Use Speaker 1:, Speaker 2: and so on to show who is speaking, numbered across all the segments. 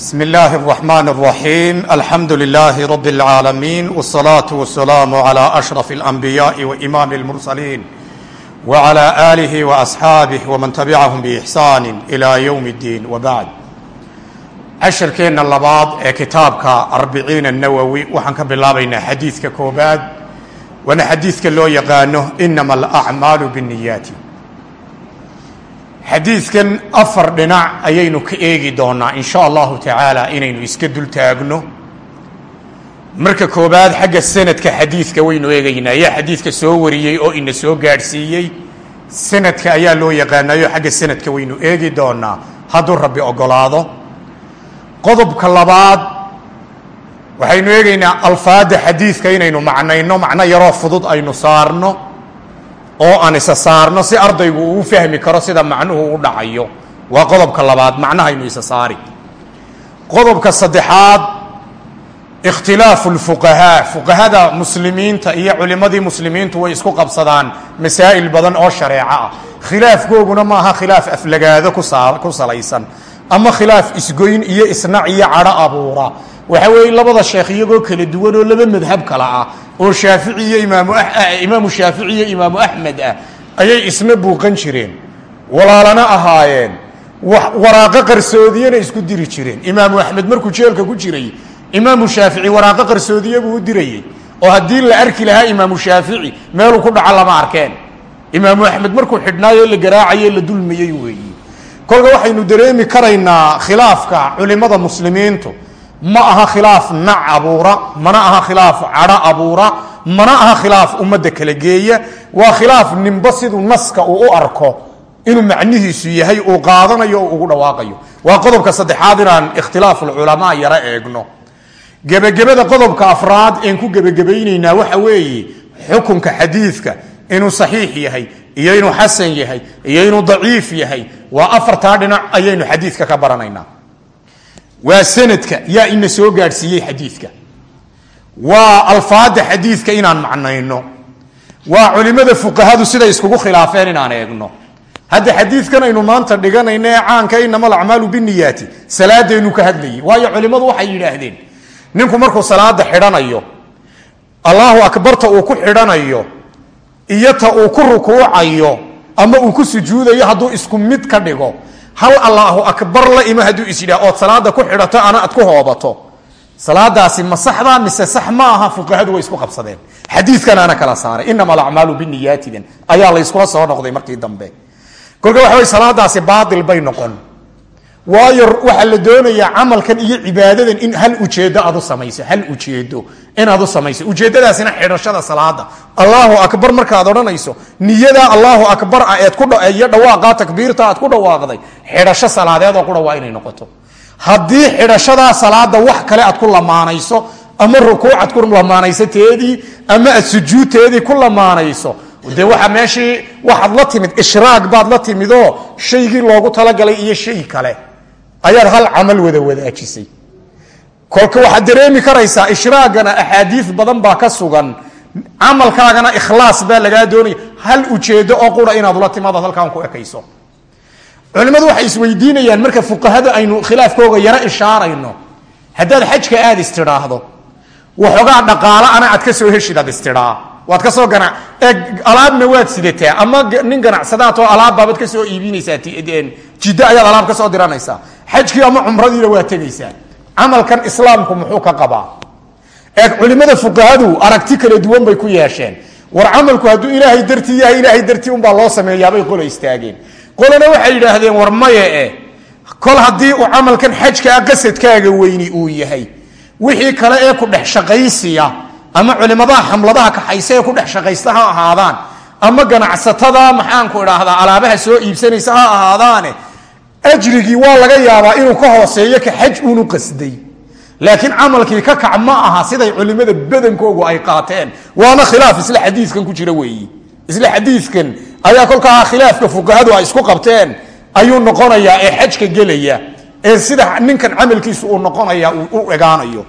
Speaker 1: بسم الله الرحمن الرحيم الحمد لله رب العالمين والصلاة والسلام على أشرف الأنبياء وإمام المرسلين وعلى آله وأصحابه ومن تبعهم بإحسان إلى يوم الدين وبعد cashirkeenna labaad ee kitaabka arbiciin الnawowi waxaan ka bilaabaynaa xadiidka koobaad waana xadiidka loo yaqaano inama alacmaalu bالniyaati xadiidkan afar dhinac ayaynu ka eegi doonaa in sha allahu tacaala inaynu iska dul taagno. Marka koobaad xagga sanadka xadiidka waynu eegaynaa. Yaa xadiidka soo wariyey oo ina soo gaadhsiiyey sanadka ayaa loo yaqaanayo xagga sanadka waynu eegi doonaa. Hadduu rabbi ogolaado. Qodobka labaad waxaynu eegaynaa alfaada xadiidka inaynu macnayno macno yaroo fudud aynu saarno oo aan isa saarno si ardaygu uu fahmi karo sida macnuhu u dhacayo. Waa qodobka labaad macnahaynu isa saari. Qodobka saddexaad ikhtilaafu lfuqahaa fuqahada muslimiinta iyo culimmadii muslimiintu way isku qabsadaan masaa'il badan oo shareeco ah. Khilaafkooguna maaha khilaaf aflagaado ku salaysan ama khilaaf isgoyn iyo isnac iyo cadho abuura. Waxa weeye labada sheekh iyagoo kala duwan oo laba madhab kala ah oo shaafici iyo imaamu shaafici iyo imaamu axmed ah ayay isna buuqan jireen walaalana ahaayeen waraaqo qarsoodiyana isku diri jireen. Imaamu axmed markuu jeelka ku jiray imaamu shaafici waraaqo qarsoodiye buu u dirayey oo haddii la arki lahaa imaamu shaafici meeluu ku dhaco lama arkeen. Imaamu axmed markuu xidhnaayo la garaacaye la dulmayey weeyi kolka waxaynu dareemi karaynaa khilaafka culimada muslimiintu. Ma aha khilaaf nac abuura mana aha khilaaf cadho abuura mana aha khilaaf ummadda kala geeya. Waa khilaaf ninba siduu naska uu u arko inuu macnihiisu yahay uu qaadanayo ugu dhawaaqayo. Waa qodobka saddexaad inaan ikhtilaafuulculamaa yaro eegno. Gebagabada qodobka afraad een ku gebagabaynaynaa waxa weeye xukunka xadiidka inuu saxiix yahay iyo inuu xasan yahay iyo inuu daciif yahay waa afartaa dhinac ayaynu xadiidka ka baranaynaa. Waa sanadka yaa ina soo gaadhsiiyey xadiidka. Waa alfaada xadiidka inaan macnayno. Waa culimada fuqahadu siday iskugu khilaafeen inaan eegno. Hadda xadiidkan aynu maanta dhiganayno ee caanka inama alacmaalu biniyaati salaadaynu ka hadlayay. Waayo culimmadu waxay yidhaahdeen ninku markuu salaada xidhanayo allahu akbarta uu ku xidhanayo iyo ta uu ku rukuucayo ama uu ku sujuudayo hadduu isku mid ka dhigo. Hal allaahu akbar la ima hadduu is yidhah ood salaada ku xidhato ana ad ku hoobato. Salaadaasi ma saxda mise sax ma aha fuqahadu way isku qabsadeen. Xadiidkan ana kala saaray. Inama alacmaalu biniyaatidan ayaa layskula soo noqday markii dambe. Kolka waxa salaadaasi baatil bay noqon waayo waxaa la doonayaa camalkan iyo cibaadadan in hal ujeedo aad u samayso hal ujeedo inaad u samayso. Ujeedadaasina xidhashada salaada. Allahu akbar markaad odhanayso niyadaa allahu akbar ah eed kuiyo dhawaaqaa takbiirta aad ku dhawaaqday xidhasho salaadeedoo qura waa inay noqoto. Haddii xidhashadaa salaada wax kale aad ku lamaanayso ama rukuucad ku lamaanayso ama aad sujuudteedii ku lamaanayso dee waxa meeshii waxaad la timid ishraag baad la timidoo shaygii loogu talagalay iyo shay kale ayaad hal camal wada wadaajisay. Kolka waxaad dareemi karaysaa ishraagana axaadiis badan baa ka sugan. Camalkaagana ikhlaas baa lagaa doonaya. Hal ujeedo oo qura inaad ula timaadaad halkaan ku ekayso. Culimmadu waxay isweydiinayaan marka fuqahada aynu khilaafkooga yaro ishaarayno haddaad xajka aad istidhaahdo waxoogaa dhaqaalo ana aad ka soo heshid aad istidhaa waad ka soo gana alaabna waad sidataa ama nin ganacsadaatoo alaabbaabad ka soo iibinaysaa jiddo ayaad alaab ka soo diranaysaa xajkii ama cumradiina waa tegaysaa camalkan islaamku muxuu ka qabaa. Ee culimmada fuqahadu aragti kala duwan bay ku yeesheen. War camalku hadduu ilaahay dartii yahay ilaahay dartii unbaa loo sameeyaabay qola istaageen. Qolana waxay yidhaahdeen war maye eh kol haddii uu camalkan xajkaa qasadkaaga weyni uu yahay wixii kale ee ku dhex shaqaysiya ama culimadaha xamladaha kaxaysa ee ku dhex shaqaysta ha ahaadaan ama ganacsatada maxaanku idhaahdaa alaabaha soo iibsanaysa ha ahaadaane ajrigii waa laga yaabaa inuu ka hooseeyo ka xaj uunu qasday. Laakiin camalkii ka kac ma aha siday culimada badankoogu ay qaateen. Waana khilaaf isla xadiikan ku jira weeyi. Isla xadiikan ayaa kolkaa khilaafka fuqahadu ay isku qabteen. Ayuu noqonayaa ee xajka gelaya. Ee sida ninkan camalkiisu uu noqonaya u egaanayo.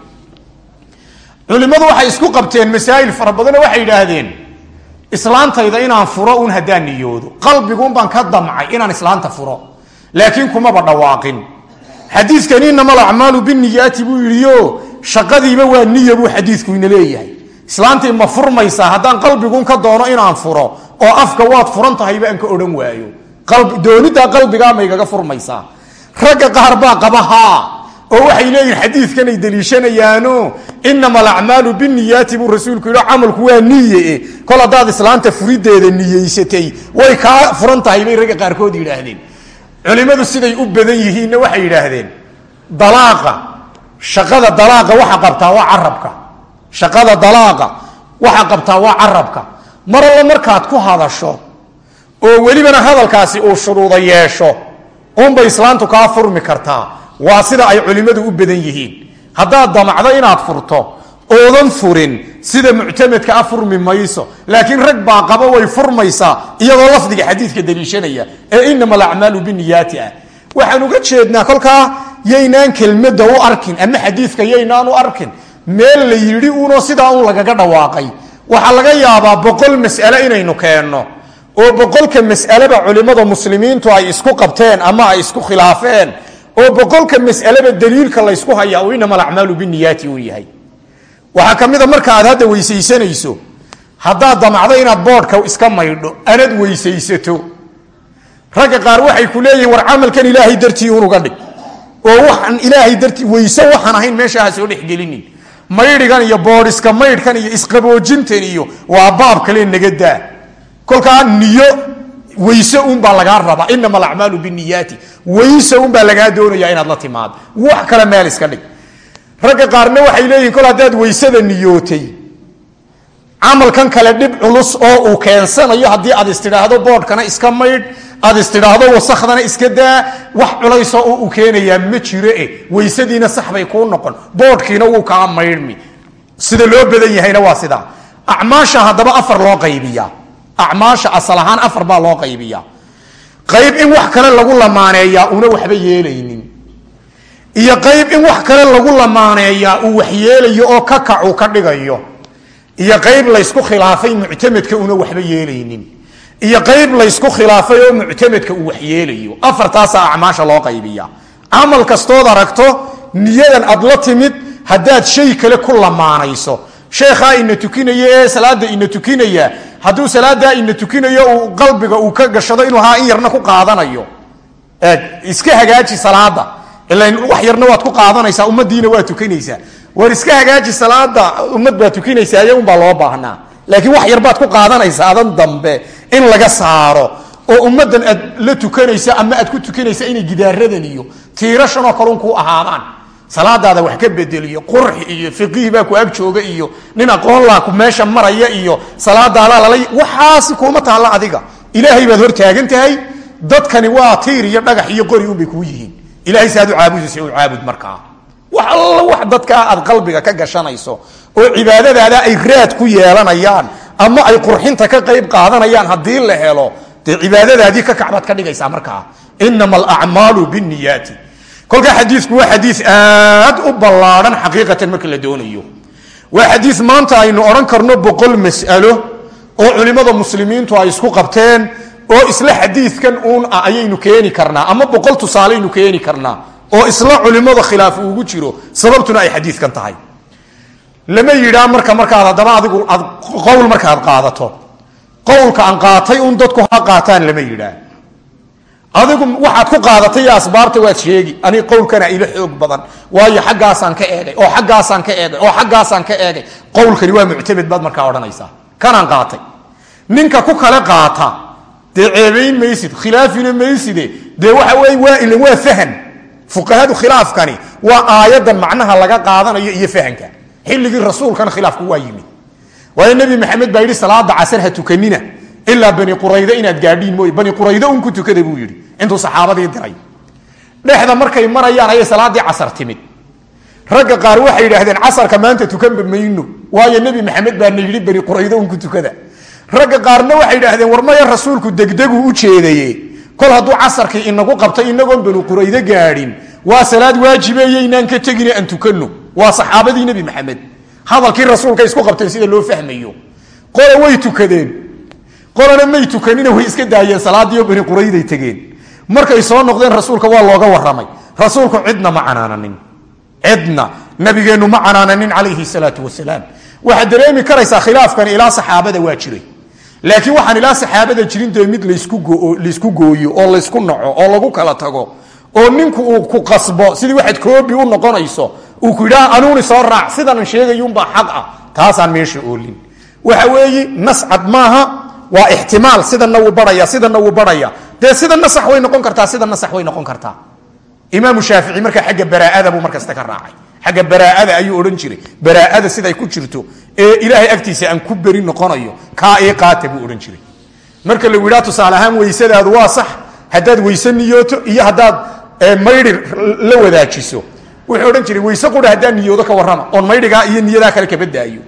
Speaker 1: Culimmadu waxay isku qabteen masaa'il fara badano waxay yidhaahdeen islaantayda inaan furo un haddaan niyoodo. Qalbiguun baan ka damcay inaan islaanta furo laakiin kumaba dhawaaqin. Xadiidkan inama alacmaalu biniyaati buu yidhio shaqadiiba waa niya buu xadiidku ina leeyahay. Islaantii ma furmaysaa haddaan qalbigun ka doono inaan furo oo afka waad furan tahayba ka odhan waayo. Dooniddaa qalbigaa maygaga furmaysaa. Ragga qaar baa qaba haa oo waxay leeyihiin xadiidkanay deliishanayaano inama alacmaalu biniyaati buu rasuulku yidhi camalku waa niye kol haddaad islaanta furideeda niyeysatay way kaa furan tahay bay ragga qaarkood yidhaahdeen culimmadu siday u badan yihiinna waxay yidhaahdeen dalaaqa shaqada dalaaqa waxa qabtaa waa carabka shaqada dalaaqa waxa qabtaa waa carabka mar alla markaad ku hadasho oo welibana hadalkaasi uu shuruuda yeesho unbay islaantu kaa furmi kartaa waa sida ay culimmadu u badan yihiin. Haddaad damacdo inaad furto oodan furin. Sida muctamedka a furmi mayso. Laakiin rag baa qaba way furmaysaa iyadoo lafdiga xadiidka daliishanaya ee inama alacmaalu biniyaati ah. Waxaan uga jeednaa kolkaa yaynaan kelmadda u arkin ama xadiidka yaynaan u arkin meel la yidhi uno sidaa un lagaga dhawaaqay. Waxaa laga yaabaa boqol mas'ale inaynu keenno oo boqolka mas'aleba culimmada muslimiintu ay isku qabteen ama ay isku khilaafeen oo boqolka mas'aleba daliilka laysku hayaa uu inama alacmaalu biniyaati uu yahay waxaa ka mid a marka aad hadda weysaysanayso haddaad damacdo inaad boodhka iska maydho anad weysaysato. Ragga qaar waxay ku leeyihiin war camalkan ilaahay dartii unuga dhig. Oo waxaan ilaahay dartii weyse waxaan ahayn meesha ha soo dhexgelinin maydhigan iyo boodhiska maydhkan iyo isqaboojintan iyo waa baab kale naga daa. Kolkaa niyo weyse unbaa lagaa rabaa. Inama alacmaalu biniyaati weyse unbaa lagaa doonaya inaad la timaado wax kale meel iska dhig ragga qaarna waxay leeyihiin kol haddaad weysada niyootay camalkan kale dhib culus oo uu keensanayo haddii aad istidhaahdo boodhkana iska maydh aad istidhaahdo wasakhdana iska daa wax culaysoo oo uu keenayaa ma jiro e weysadiina sax bay kuu noqon. Boodhkiina wuu kaa maydhmi. Sida loo badan yahayna waa sidaa acmaasha haddaba afar loo qaybiyaa. Acmaasha asal ahaan afar baa loo qaybiyaa. Qayb in wax kale lagu lamaaneeyaa una waxba yeelaynin iyo qayb in wax kale lagu lamaaneeyaa uu waxyeelayo oo ka kacu ka dhigayo. Iyo qayb laysku khilaafay muctamedka una waxba yeelaynin. Iyo qayb laysku khilaafay oo muctamedka uu waxyeelayo. Afartaasaa acmaasha loo qaybiya camal kastood aragto niyadan aad la timid haddaad shay kale ku lamaanayso. Sheekhaa ina tukinaya ee salaada ina tukinaya hadduu salaadaa ina tukinayo qalbiga uu ka gashado inuu haa in yarna ku qaadanayo. Iska hagaaji salaada wax yarna waad ku qaadanaysaa ummadiina waa tukanaysaa. War iska hagaaji salaada ummad baa tukanaysaa iy unbaa loo baahnaa. Laakiin wax yarbaad ku qaadanaysa adan dambe in laga saaro. Oo ummaddan aad la tukanaysa ama aad ku tukanaysa inay gidaaradan iyo tiirashanoo kalun kuu ahaadaan. Salaadaada wax ka bedeliyo qurxi iyo fiqiih baa ku ag jooga iyo nin aqoonlaa ku meesha maraya iyo salaadaada lala waxaasi kuuma taalla adiga. Ilaahay baad hor taagan tahay dadkani waa tiir iyo dhagax iyo qori unbay kuu yihiin ilahay si aad u caabudaysa u caabud markaa wax alla wax dadkaa aad qalbiga ka gashanayso oo cibaadadaada ay raad ku yeelanayaan ama ay qurxinta ka qayb qaadanayaan haddii la helo dee cibaadadaadii ka kacbaad ka dhigaysaa markaa inama alacmaalu biniyaati kolkaa xadiiku waa xadii aad u ballaadhan xaqiiqatan marka la doonayo. Waa xadii maanta aynu odhan karno boqol mas'alo oo culimmada muslimiintu ay isku qabteen oo isla xadiidkan uun ah ayaynu keeni karnaa ama boqol tusaaleynu keeni karnaa oo isla culimmada khilaaf ugu jiro sababtuna ay xadiidkan tahay. Lama yidhaa marka markaad haddaba adigu aad qowl markaad qaadato qowlka aan qaatay un dadku ha qaataan lama yidhaa. Adigu waxaad ku qaadatay iyo waad sheegi ani qowlkana ila xoog badan waayo xaggaasaan ka eegay oo xaggaasaan ka eegay oo xaggaasaan ka eegay qowlkani waa muctamid baad markaa odhanaysaa. Kanaan qaatay. Ninka ku kale qaata dee ceebayn maysid khilaafina mayside. Dee waxa wey waa ilan waa fahan. Fuqahadu khilaafkani waa aayadan macnaha laga qaadanayo iyo fahanka. Xilligii rasuulkana khilaafku waa yimid. Waayo nebi maxamed baa yidhi salaada casar ha tukanina ilaa bani qurayda inaad gaadhiin mooye. Bani qurayda un ku tukada buu yidhi intuu saxaabadii diray. Dhexda markay marayaan ayay salaadii casar timid. Ragga qaar waxay yidhaahdeen casarka maanta tukanba mayno. Waayo nebi maxamed baana yidhi bani tukada ragga qaarna waxay idhaahdeen war maya rasuulku degdeguu u jeedaye kol hadduu casarkii inagu qabtay inagoon banu quraydo gaadhin. Waa salaad waajibeeyeynaan ka tegine aan tukanno. Waa saxaabadii nebi maxamed. Hadalkii rasuulka isku qabteen sida loo fahmayo. Qola way tukadeen. Qolana may tukanina way iska daayeen salaadiio bani qurayday tegeen. Markay soo noqdeen rasuulka waa looga waramay rasuulku cidna ma canaananin. Cidna. Nabigeennu ma canaananin calayhi salaau wasalaam. Waxaad dareemi karaysaa khilaafkan ilaa saxaabada waa jiray laakiin waxaan ilaa saxaabada jirin dee mid laysku gooyo oo laysku naco oo lagu kala tago oo ninku uu ku qasbo sidii waxaad koobi u noqonayso uu ku yidhaha anuuni soo raac sidanan sheegayuunbaa xaq ah. Taasaan meesha oolin. Waxa weeye nascad maaha waa ixtimaal sidana wuu baraya sidana wuu baraya. Dee sidana sax way noqon kartaa sidana sax way noqon kartaa. Imaamu shaafici markaa xagga baraaada buu markasta ka raacay. Xagga baraaada ayuu odhan jiray. Baraaada siday ku jirto ee ilaahay agtiisa aan ku beri noqonayo kaa ii qaata buu odhan jiray. Marka lagu yidhaha tusaale ahaan weysadaadu waa sax. Haddaad weyse niyooto iyo haddaad maydhi la wadaajiso. Wuxuu odhan jiray weyse qura haddaan niyoodo ka warrama. Oon maydhigaa iyo niyadaa kale kabadaayo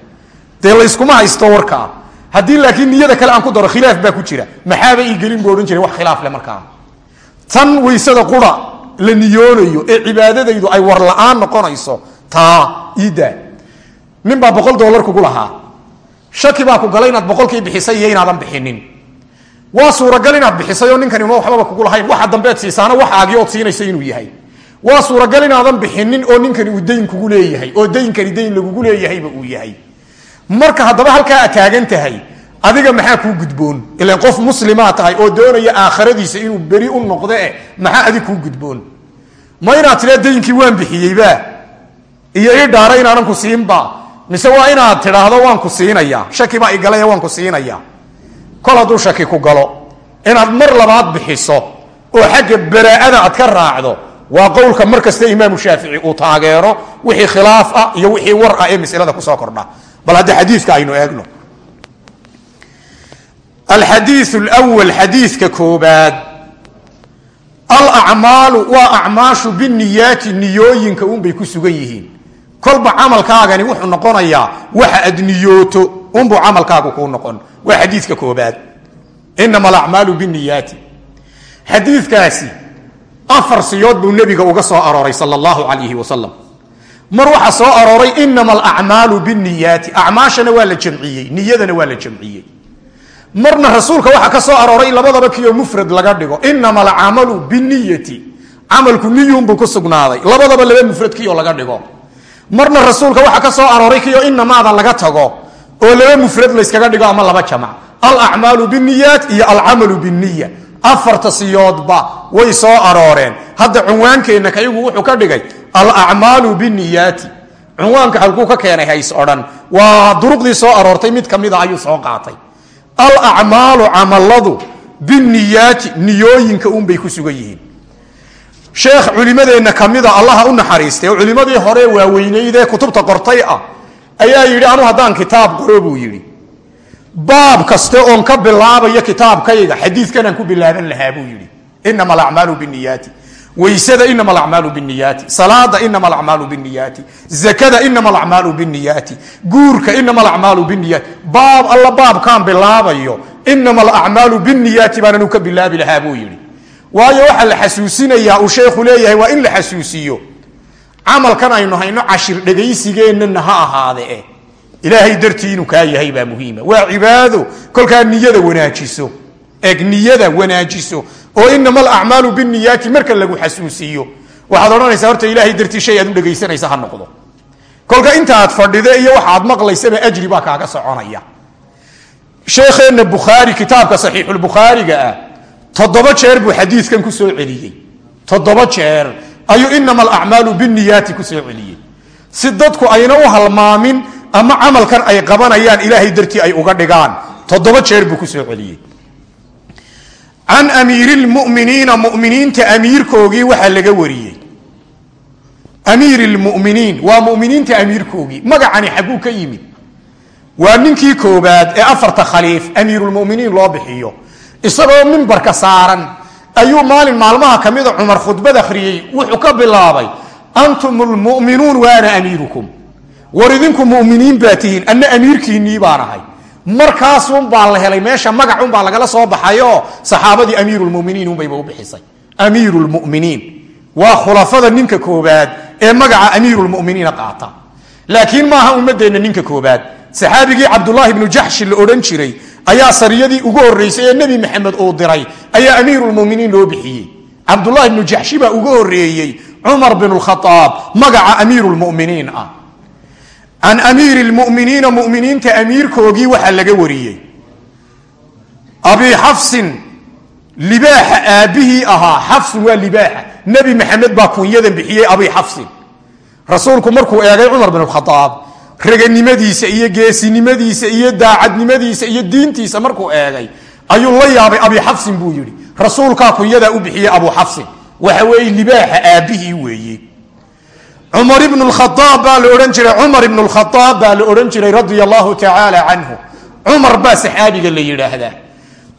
Speaker 1: dee layskuma haysto warkaa haddii laakiin niyada kale aan ku daro khilaaf baa ku jira. Maxaaba ii gelin buu odhan jiray wax khilaaf le markaa. Tan weysada qura la niyoonayo ee cibaadadaydu ay war la'aan noqonayso taa iidaa nin baa boqol dollar kugu lahaa. Shaki baa ku galay inaad boqolkii bixisay iyo inaadan bixinin. Waa suuragal inaad bixisay oo ninkani una waxbaba kugu lahayn. Waxa dambeed siisaana waxaagii ood siinaysa inuu yahay. Waa suuragal inaadan bixinin oo ninkani uu dayn kugu leeyahay oo daynkani dayn lagugu leeyahayba uu yahay. Marka haddaba halkaa aad taagan tahay adiga maxaa kuu gudboon? Ilan qof muslimaa tahay oo doonaya aakhiradiisa inuu beri u noqde eh maxaa adig kuu gudboon? Ma inaad tidhaa daynkii waan bixiyeyba iyo ii dhaara inaanan ku siinba mise waa inaad tidhaahdo waan ku siinaya. Shaki baa igalaya waan ku siinaya. Kol hadduu shaki ku galo inaad mar labaad bixiso oo xagga baraa'ada aad ka raacdo waa qowlka mar kasta imaamu shaafici uu taageero wixii khilaaf ah iyo wixii war ah ee maslada ku soo kordha. Bal hadda xadiika aynu eegno. Alxadiiu lwal xadiidka koobaad. Alacmaalu waa acmaashu biniyaati niyooyinka unbay ku sugan yihiin kolba camalkaagani wuxuu noqonayaa waxa ad niyooto unbuu camalkaagu kuu noqon. Waa xadiidka koobaad. Inama alacmaalu biniyaati xadiidkaasi afar siyood buu nebiga uga soo arooray sal allahu calayhi wasalam mar waxaa soo arooray inama alacmaalu biniyaati acmaashana waa la jamciyey niyadana waa la jamciyey. Marna rasuulka waxaa ka soo arooray labadaba kiyo mufrad laga dhigo. Inama alcamalu biniyati camalku niyuunbuu ku sugnaaday. Labadaba laba mufrad kiyo laga dhigo marna rasuulka waxaa ka soo arooray kiyo inamaada laga tago oo laba mufrad layskaga dhigo ama laba jamac. Alacmaalu biniyaat iyo alcamalu biniya afarta siyoodba way soo arooreen. Hadda cunwaankeenna kaygu wuxuu ka dhigay alacmaalu biniyaati cunwaanka halkuu ka keenay hays odhan. Waa duruqdii soo aroortay mid kamida ayuu soo qaatay. Alacmaalu camaladu biniyaati niyooyinka unbay ku sugan yihiin sheekh culimadeenna kamida allaha u naxariistay oo culimadii hore waaweynaydee kutubta qortay ah ayaa yidhi anu haddaan kitaab qoro buu yidhi. Baab kaste oon ka bilaabayo kitaabkayga xadiidkanaan ku bilaaban lahaa buu yidhi. Inama alacmaalu biniyaati weysada inama alacmaalu biniyaati salaada inama alacmaalu biniyaati zakada inama alacmaalu biniyaati guurka inama alacmaalu biniyaati baab alla baabkaan bilaabayo inama alacmaalu biniyaati baananu ka bilaabi lahaa buu yidhi waayo waxaa la xasuusinayaa uu sheekhu leeyahay waa in la xasuusiyo. Camalkan aynu hayno cashir dhegaysigeennana ha ahaade ilaahay dartii inuu kaa yahay baa muhiima. Waa cibaado kolkaa niyada wanaajiso. Eg niyada wanaajiso. Oo inama alacmaalu biniyaati marka lagu xasuusiiyo waxaad odhanaysaa horta ilaahay dartii shay aad u dhegaysanaysa ha noqdo. Kolka inta aad fadhide iyo waxa aad maqlaysaba ajri baa kaaga soconaya. Sheekheenna bukhaari kitaabka saxiixulbukhaariga ah toddoba jeer buu xadiidkan ku soo celiyey. Toddoba jeer ayuu inama alacmaalu biniyaati ku soo celiyey. Si dadku ayna u halmaamin ama camalkan ay qabanayaan ilaahay dartii ay uga dhigaan. Toddoba jeer buu ku soo celiyey. Can amiiri lmuminiina muminiinta amiirkoogii waxaa laga wariyey. Amiiri lmuminiin waa muminiinta amiirkoogii. Magacani xagguu ka yimid. Waa ninkii koobaad ee afarta khaliif amiirulmuminiin loo bixiyo isagoo mimbarka saaran. Ayuu maalin maalmaha kamida cumar khudbad akhriyey. Wuxuu ka bilaabay antum lmuminuun wa ana amiirukum. War idinku muminiin baa tihiin. Anna amiirkiinnii baan ahay. Markaasunbaa la helay meesha magacunbaa lagala soo baxayo saxaabadii amiirulmuminiin unbayba u bixisay. Amiirulmuminiin waa khulafada ninka koobaad ee magaca amiirulmuminiina qaata. Laakiin maaha ummadeenna ninka koobaad saxaabigii cabdulaahi bnu jaxshi la odhan jiray ayaa sariyadii ugu horeysay ee nebi maxamed uu diray. Ayaa amiirulmuminiin loo bixiyey. Cabdulaahi bnu jaxshi baa ugu horeeyey cumar bin khaaab magaca amiiru lmuminiin ah. Can amiiri lmuminiina muminiinta amiirkoogii waxaa laga wariyey. Abi xafsin libaaxa aabbihii ahaa. Xafsin waa libaaxa. Nebi maxamed baa kunyadan bixiyey abi xafsin rasuulku markuu eegay cumar bin khaaab raganimadiisa iyo geesinimadiisa iyo daacadnimadiisa iyo diintiisa markuu eegay ayuu la yaabay abi xafsin buu yidhi rasuulkaa kunyadaa u bixiyey abu xafsin. Waxa weeye libaaxa aabbihii weeye. Cumar ibn khaaab baa la odhan jiray cumar ibn khaaab baa la odhan jiray radia allahu tacaala canhu. Cumar baa saxaabiga la yidhaahdaa.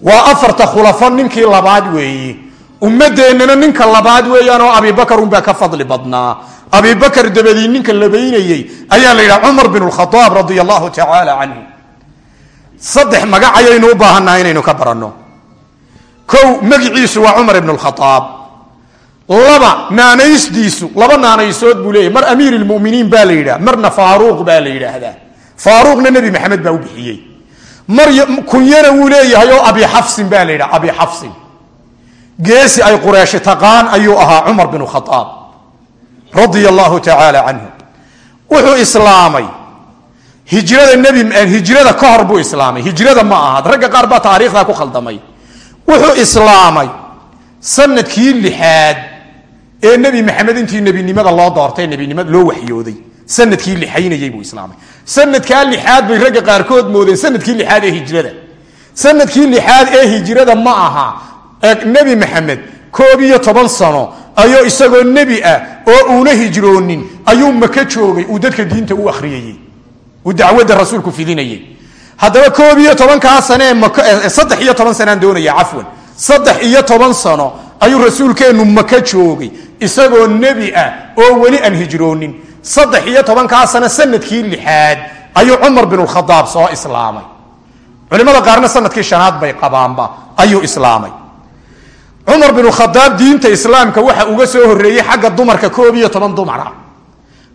Speaker 1: Waa afarta khulafo ninkii labaad weeye ummadeennana ninka labaad weeyaanoo abibakar unbaa ka fadli badnaa. Abibakar dabadii ninka labaynayey ayaa la yidhaha cumar bin khaaab radia allahu tacaala canhu saddex magac ayaynu u baahannaha inaynu ka baranno. Kow magiciisu waa cumar ibn khaaab laba naanaysdiisu laba naanaysood buu leeyahy mar amiir lmuminiin baa la yidhaha marna faaruuq baa la yidhaahdaa. Faaruuqna nebi maxamed baa u bixiyey. Mar kunyana wuu leeyahay oo abi xafsin baa la yidhaha abi xafsin geesi ay qureeshi taqaan ayuu ahaa cumar bin khaaab radia allahu tacaala canhu wuxuu islaamay. Hijrada nebi hijrada ka hor buu islaamay. Hijrada ma aha ragga qaar baa taariikhdaa ku khaldamay. Wuxuu islaamay sannadkii lixaad ee nebi maxamed intii nebinimada loo doortay nebinimada loo waxyooday. Sanadkii lixaynayey buu islaamay. Sanadkaa lixaad bay ragga qaarkood moodeen sannadkii lixaad ee hijrada. Sanadkii lixaad ee hijrada ma aha nebi maxamed koob iyo toban sano ayuu isagoo nebi ah oo uuna hijroonin ayuu maka joogay uu dadka diinta u akhriyayey uu dacwadda rasuulku fidinayey haddaba koob iyo tobankaa sane saddex iyo toban sanaan doonaya cafwan. Saddex iyo toban sano ayuu rasuulkeennu maka joogay isagoo nebi ah oo weli aan hijroonin. Saddex iyo tobankaa sano sannadkii lixaad ayuu cumar bin khadaab soo islaamay. Culimada qaarna sannadkii shanaad bay qabaanba ayuu islaamay cumar bin khadaab diinta islaamka waxa uga soo horeeyey xagga dumarka koob iyo toban dumara.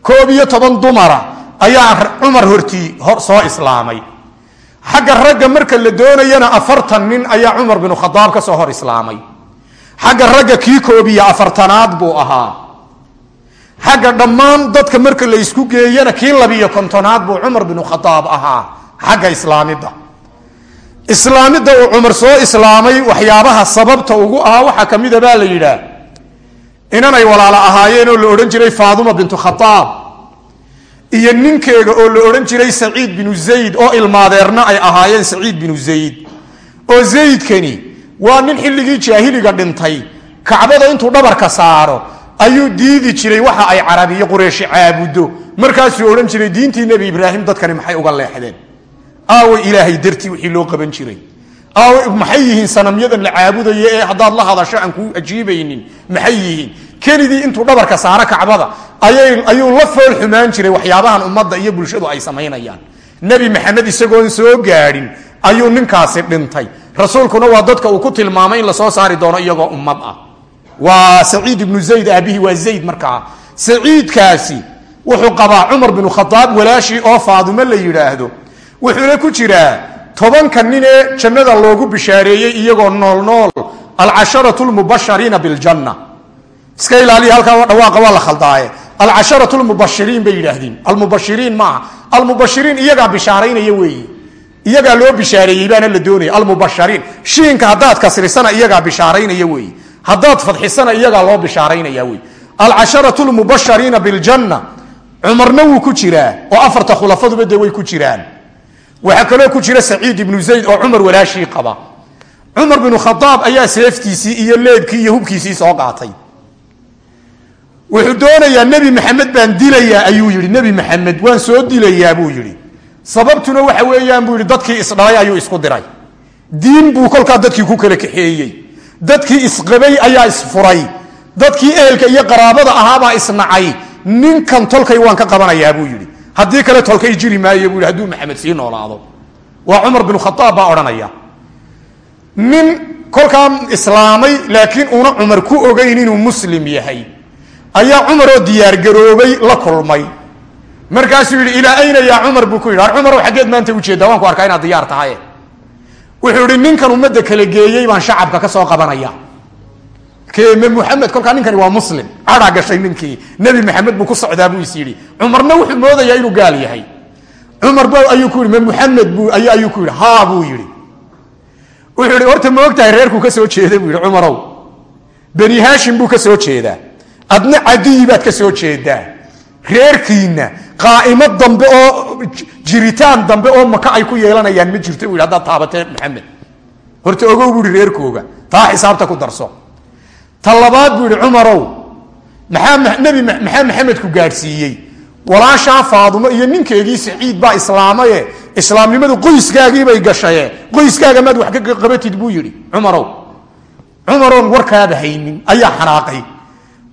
Speaker 1: Koob iyo toban dumara ayaa cumar hortii soo islaamay. Xagga ragga marka la doonayana afartan nin ayaa cumar bin khadaab ka soo hor islaamay. Xagga ragga kii koob iyo afartanaad buu ahaa. Xagga dhammaan dadka marka la isku geeyana kii labiyo kontonaad buu cumar bin khadaab ahaa xagga islaamidda islaamidda uu cumar soo islaamay waxyaabaha sababta ugu ahaa waxaa ka mida baa la yidhaah. Inanay walaalo ahaayeen oo la odhan jiray faaduma bintu khadaab iyo ninkeega oo la odhan jiray saciid binu zayd oo ilmaadeerna ay ahaayeen saciid binu zayd. Oo zaydkani waa nin xilligii jaahiliga dhintay kacbada intuu dhabarka saaro ayuu diidi jiray waxa ay carabiyo qureeshi caabudo. Markaasuu odhan jiray diintii nebi ibraahim dadkani maxay uga leexdeen aaway ilaahay dartii wixii loo qaban jiray. Aaway maxay yihiin sanamyadan la caabudayo ee haddaad la hadasho aan kuu ajiibaynin? Maxay yihiin? Kelidii intuu dhabarka saaro kacbada ayuu la fool xumaan jiray waxyaabahan ummadda iyo bulshadu ay samaynayaan. Nebi maxamed isagoon soo gaadhin ayuu ninkaasi dhintay. Rasuulkuna waa dadka uu ku tilmaamay in la soo saari doono iyagoo ummad ah. Waa saciid ibnu zayd aabihii waa zayd markaa. Saciidkaasi wuxuu qabaa cumar binu khadaab walaashii oo faadumo la yidhaahdo wuxuuna ku jiraa tobanka nin ee jannada loogu bishaareeyey iyagoo nool nool alcasharatu lmubashariina biljanna. Iska ilaaliya halkaa dhawaaqa waa la khaldaaye. Alcasharatu lmubashiriin bay yidhaahdeen. Almubashiriin maaha. Almubashiriin iyagaa bishaaraynaya weeye. Iyagaa loo bishaareeyey baana la doonaya. Almubashariin shiinka haddaad kasrisana iyagaa bishaaraynaya weeye. Haddaad fadxisana iyagaa loo bishaaraynaya wey alcasharatu lmubashariina biljanna cumarna wuu ku jiraa oo afarta khulafaduba dee way ku jiraan waxaa kaloo ku jira saciid ibnu zayd oo cumar walaashii qaba. Cumar binu khadaab ayaa seeftiisii iyo leebkii iyo hubkiisii soo qaatay. Wuxuu doonayaa nebi maxamed baan dilayaa ayuu yidhi nebi maxamed waan soo dilayaa buu yidhi. Sababtuna waxa weeyaan buu yidhi dadkii isdhalay ayuu isku diray. Diin buu kolkaa dadkii ku kala kaxeeyey. Dadkii isqabay ayaa isfuray. Dadkii ehelka iyo qaraabada ahaabaa isnacay. Ninkan tolkay waan ka qabanayaa buu yidhi haddii kale tolkay jiri maayo yidhi hadduu maxamed sii noolaado. Waa cumar binu khadaab baa odhanaya. Nin kolkaa islaamay laakiin una cumar ku ogeyn inuu muslim yahay. Ayaa cumaroo diyaargaroobay la kulmay. Markaasuu yidhi ilaa ayna yaa cumar? buu ku yidhi. Har cumarow xaggeed maanta ujeeddaa waan ku arkaa inaad diyaar tahay. Wuxuu yidhi ninkan ummadda kala geeyey baan shacabka ka soo qabanaya keme muxamed kolkaa ninkani waa muslim. Cadaa gashay ninkii. Nebi maxamed buu ku socdaa buu is yidhi cumarna wuxuu moodayaa inuu gaal yahay. Cumar b ayuu ku yidhi me muxamed bu ayuu ku yidhi haa buu yidhi. Wuxuu yidhi horta ma ogtahay ka soo jeeday? buu yidhi cumarow bani haashim buu ka soo jeedaa. Adna cadiyi baad ka soo jeedaa. Reerkiinna qaa'imo dambe oo jiritaan dambe oo maka ay ku yeelanayaan ma jirto. Buu yidhi haddaad taabateen maxamed horta ogow buu yidhi reerkooga taa xisaabta ku darso ta labaad buu yidhi cumarow maxaa nebi maxaa maxamedku gaadhsiiyey? Walaashaa faadumo iyo ninkeegii saciid baa islaamaye. Islaamnimadu qoyskaagiibay gashaye. Qoyskaaga maad wax ka qabatid buu yidhi cumarow cumaroon warkaaba haynin ayaa xanaaqay.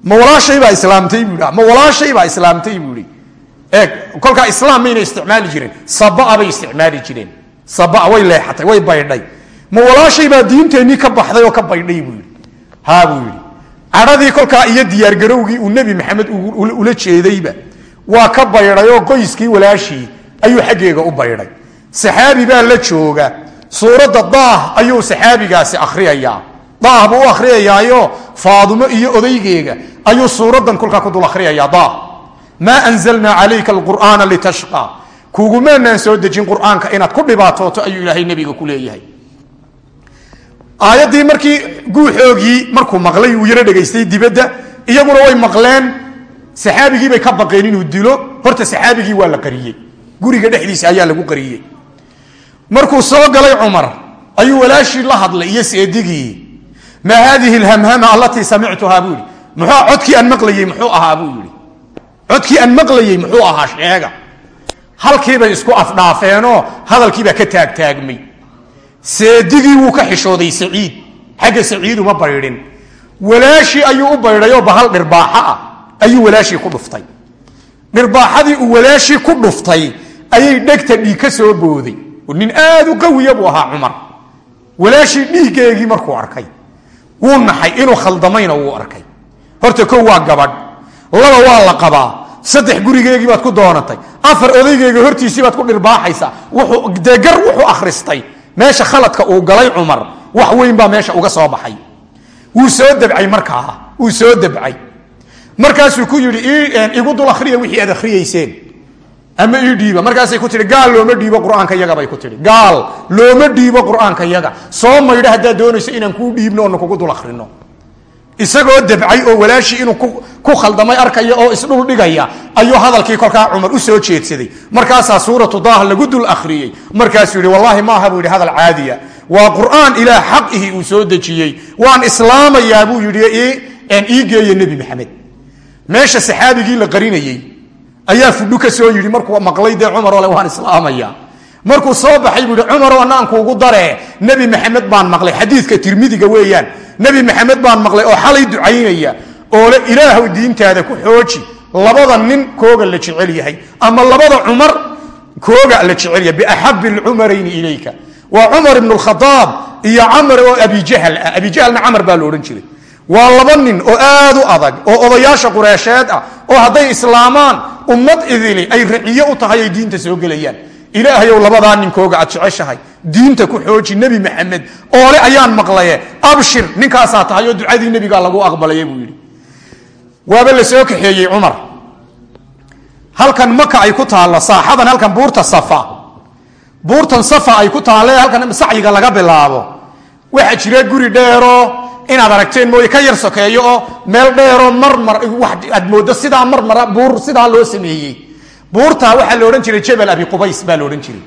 Speaker 1: Ma walaashaybaa islaamtay buu ma walaashaybaa islaamtay buu ihi eeg islaam mayna isticmaali jireen. Sabaa bay isticmaali jireen. Sabaa way leexatay way baydhay. Ma walaashaybaa diinteennii ka baxday oo ka baydhay buu haa buu yidhi cadhadii kolkaa iyo diyaargarowgii uu nebi maxamed ula jeedayba waa ka baydhay oo qoyskii walaashii ayuu xaggeega u baydhay. Saxaabi baa la jooga suuradda daah ayuu saxaabigaasi akhriyayaa. Daah buu u akhriyayaayo faadumo iyo odaygeega ayuu suuraddan kolkaa ku dul akhriyayaa daah. Maa anzalnaa calayka alqur'aana litashqa kugumaanaan soo dejin qur'aanka inaad ku dhibaatooto ayuu ilaahay nebiga ku leeyahay aayaddii markii guuxoogii markuu maqlay uu yaro dhegaystay dibadda iyaguna way maqleen saxaabigii bay ka baqeen inuu dilo. Horta saxaabigii waa la qariyey. Guriga dhexdiisa ayaa lagu qariyey. Markuu soo galay cumar ayuu walaashii la hadlay iyo seedigii maa haadihi lhamhama allatii samictuhaa? buu yihi muxuu codkii aan maqlayey muxuu ahaa? buu yihi codkii aan maqlayey muxuu ahaa sheega. Halkiibay isku afdhaafeenoo hadalkiibaa ka taagtaagmay seedigii wuu ka xishooday saciid. Xagga saciid uma baydhin. Walaashii ayuu u baydhayoo bahal dhirbaaxo ah. Ayuu walaashii ku dhuftay. Dhirbaaxadii uu walaashii ku dhuftay ayay dhegta dhiig ka soo booday. Nin aad u qawiya buu ahaa cumar. Walaashii dhiiggeegii markuu arkay wuu naxay inuu khaldamayna wuu arkay. Horta ko waa gabadh. Laba waa la qabaa. Saddex gurigeegii baad ku doonatay. Afar odaygeega hortiisii baad ku dhirbaaxaysaa. Dee gar wuxuu akhristay meesha khaladka uu galay cumar wax weyn baa meesha uga soo baxay. Wuu soo dabcay markaa wuu soo dabcay. Markaasuu ku yidhi igu dul akhriya wixii aad akhriyeyseen. Ama ii dhiiba. Markaasay ku tihi gaal looma dhiibo qur'aanka yaga bay ku tihi gaal looma dhiibo qur'aanka yaga soo maydho haddaad doonayso inaan kuu dhiibno oona kugu dul akhrino isagoo dabcay oo walaashii inuu ku khaldamay arkaya oo isdhul dhigaya ayuu hadalkii kolkaa cumar u soo jeedsaday. Markaasaa suuratu daah lagu dul akhriyey. Markaasuu yihi wallaahi maaha buu yidhi hadal caadiya. Waa qur'aan ilaah xaqihi uu soo dejiyey. Waan islaamayaa buu yidhi ii geeye nebi maxamed. Meesha saxaabigii la qarinayey ayaa fudhu ka soo yidhi markuu maqlay dee cumaroo le waan islaamaya markuu soo baxay buu yihi cumaroo anaan kuugu daree nebi maxamed baan maqlay. Xadiidka tirmidiga weeyaan nebi maxamed baan maqlay oo xalay ducaynaya oo le ilaahw diintaada ku xooji. Labada nin kooga la jecel yahay ama labada cumar kooga la jecel yahay biaxabi lcumarayni ilayka. Waa cumar ibnu lkhadaab iyo camar oo abijahl ah. Abijahlna camar baa la jiray. Waa laba nin oo aad u adag oo odayaasha qureesheed ah oo hadday islaamaan ummad idili ay raciyo u tahay ay diinta soo gelayaan ilaahayow labadaa ninkooga aad jeceshahay diinta ku xooji nebi maxamed oole ayaan maqlaye abshir ninkaasaa tahay oo ducadii nebigaa lagu aqbalaya buu yidhi. Waaba la soo kaxeeyey cumar. Halkan maka ay ku taallo saaxadan halkan buurta safa. Buurtan safa ay ku taalle halkan sacyiga laga bilaabo. Waxaa jira guri dheeroo inaad aragteen mooye ka yar sokeeyo oo meel dheeroo marmar aad mooddo sidaa marmara buur sidaa loo sameeyey buurtaa waxaa la odhan jiray jabal abi qubays baa la odhan jiray.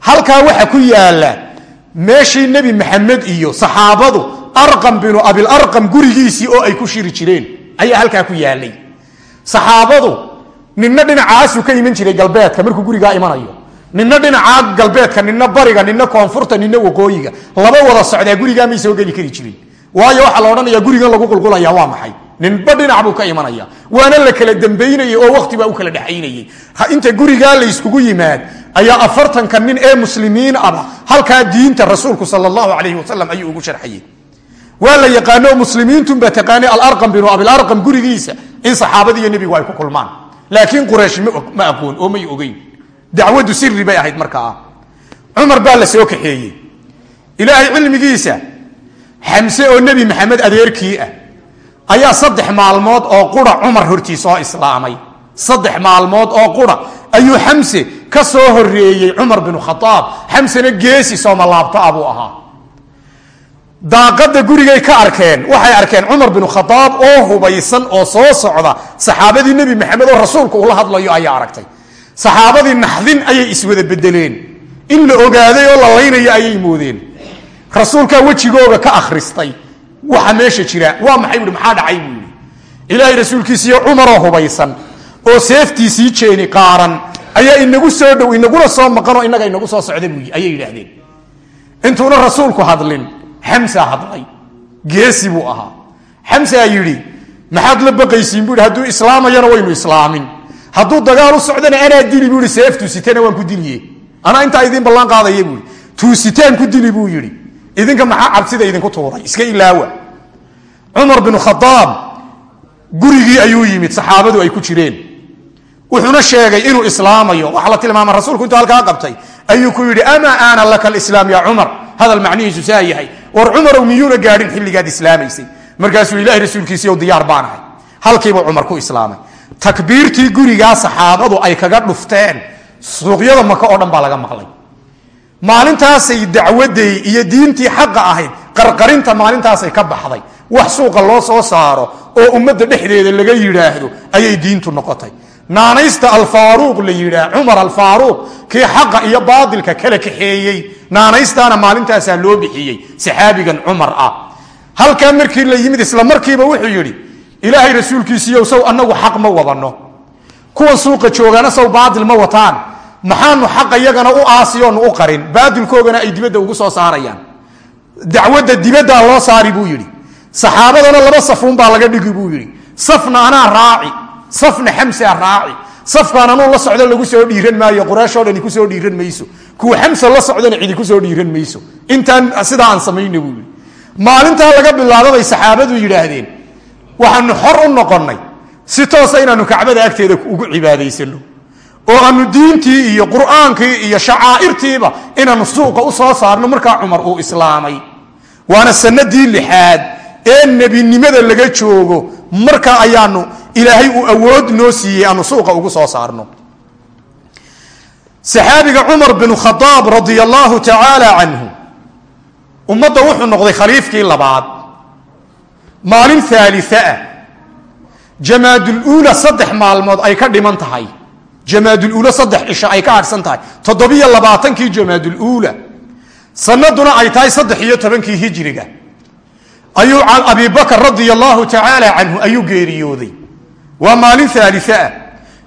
Speaker 1: Halkaa waxa ku yaalla meeshii nebi maxamed iyo saxaabadu arqam binu abilarqam gurigiisii oo ay ku shiri jireen ayaa halkaa ku yaalay saxaabadu ninna dhinacaasuu ka iman jiray galbeedka markuu gurigaa imanayo. Ninna dhinacaa galbeedka nina bariga nina koonfurta nina waqooyiga laba wada socdaa gurigaa may soo geli kari jirin. Waayo waxaa la odhanaya gurigan lagu qulqulaya waa maxay ninba dhinac buu ka imanaya. Waana la kala dambaynayey oo waqti baa u kala dhexaynayey inta gurigaa la yskugu yimaad ayaa afartanka nin ee muslimiin aba halkaa diinta rasuulku sal allahu calayhi wasalam ayuu ugu sharxayey waa la yaqaano muslimiintunbaa taqaanay alarqam binu abilarqam gurigiisa in saxaabadiiyo nebigu ay ku kulmaan. Laakiin quraysh ma aqoon oo may ogeyn. Dacwadu siri bay ahayd markaa. Cumar baa la soo kaxeeyey. Ilaahay cilmigiisa xamse oo nebi maxamed adeerkii ah ayaa saddex maalmood oo qura cumar hortii soo islaamay. Saddex maalmood oo qura. Ayuu xamse ka soo horeeyey cumar binu khaaab xamsena geesi soomalaabta ah buu ahaa. Daaqada gurigay ka arkeen. Waxay arkeen cumar binu khaaab oo hubaysan oo soo socda. Saxaabadii nebi maxamed oo rasuulka ula hadlayo ayaa aragtay. Saxaabadii naxdin ayay iswada bedeleen in la ogaaday oo la laynayo ayay moodeen. Rasuulkaa wejigooga ka akhristay waxa meesha jira. Waa maxay? Buui maxaa dhacay buu yidhi. Ilaahay rasuulkiisiiyo cumaroo hubaysan oo seeftiisii jeeni qaaran ayaa inagu soo dhow inaguna soo maqanoo inaga inagu soo socda buu ayay yidhaahdeen. Intuuna rasuulku hadlin xamsaa hadlay. Geesi buu ahaa. Xamsaa yidhi maxaad la baqaysiin? yidhi hadduu islaamayana waynu islaamin. Hadduu dagaal u socdana anaa dili buu yidhi seeftuu sitana waan ku diliye anaa intaa idiin ballaan qaadaya buu yidhi tuusitaan ku dili buu yidhi idinka maxaa cabsida idinku tuuray? Iska ilaawa. Cumar binu khadaab gurigii ayuu yimid saxaabadu ay ku jireen. Wuxuuna sheegay inuu islaamayo. Waxaa la tilmaama rasuulku intuu halkaa qabtay ayuu ku yidhi amaa aana laka alislaam ya cumar? Hadal macnihiisu saa yahay. War cumarow miyuuna gaadhin xilligaad islaamaysay markaasuu ilahay rasuulkiisiiyow diyaar baanahay halkiibuu cumar ku islaamay. Takbiirtii gurigaa saxaabadu ay kaga dhufteen suuqyada maka oo dhan baa laga maqlay maalintaasay dacwaday iyo diintii xaqa ahayd qarqarinta maalintaasay ka baxday. Wax suuqa loo soo saaro oo ummadda dhexdeeda laga yidhaahdo ayay diintu noqotay. Naanaysta alfaaruuq la yidhaah cumar alfaaruuq kii xaqa iyo baadilka kala kaxeeyey naanaystaana maalintaasaa loo bixiyey saxaabigan cumar ah. Halkaa markii la yimid isla markiiba wuxuu yidhi ilaahay rasuulkiisiiyow saw annagu xaq ma wadanno kuwan suuqa joogaana saw baadil ma wataan maxaanu xaqa yagana u aasiyoonu u qarin. Baadilkoogana ay dibadda ugu soo saarayaan. Dacwadda dibaddaa loo saari buu yidhi. Saxaabadana laba safuunbaa laga dhigi buu yidhi. Safna anaa raaci. Safna xamsaa raaci. Safkaan anuu la socdo lagu soo dhiiran maayo. Qurayshoo dhani ku soo dhiiran mayso. Kuwa xamsa la socdana cidi ku soo dhiiran mayso. Intaan sidaa aan samayna buu yidhi. Maalintaa laga bilaababay saxaabadu yidhaahdeen. Waxaanu xor u noqonnay. Si toosa inaanu kacbada agteeda ugu cibaadaysano oo aanu diintii iyo qur'aankii iyo shacaa'irtiiba inaanu suuqa u soo saarno markaa cumar uu islaamay. Waana sanadii lixaad ee nebinimada laga joogo markaa ayaanu ilaahay uu awood noo siiyey aanu suuqa ugu soo saarno. Saxaabiga cumar binu khadaab radia allaahu tacaala canhu ummadda wuxuu noqday khaliifkii labaad. Maalin aalia ah jamaaduluula saddex maalmood ay ka dhiman tahay jamaaduluula saddex cisho ay ka hadhsan tahay. Toddobiyo labaatankii jamaaduluula sanaduna ay tahay saddex iyo tobankii hijriga ayuu abibakr radia allaahu tacaala canhu ayuu geeriyooday. Waa maalin aalia ah.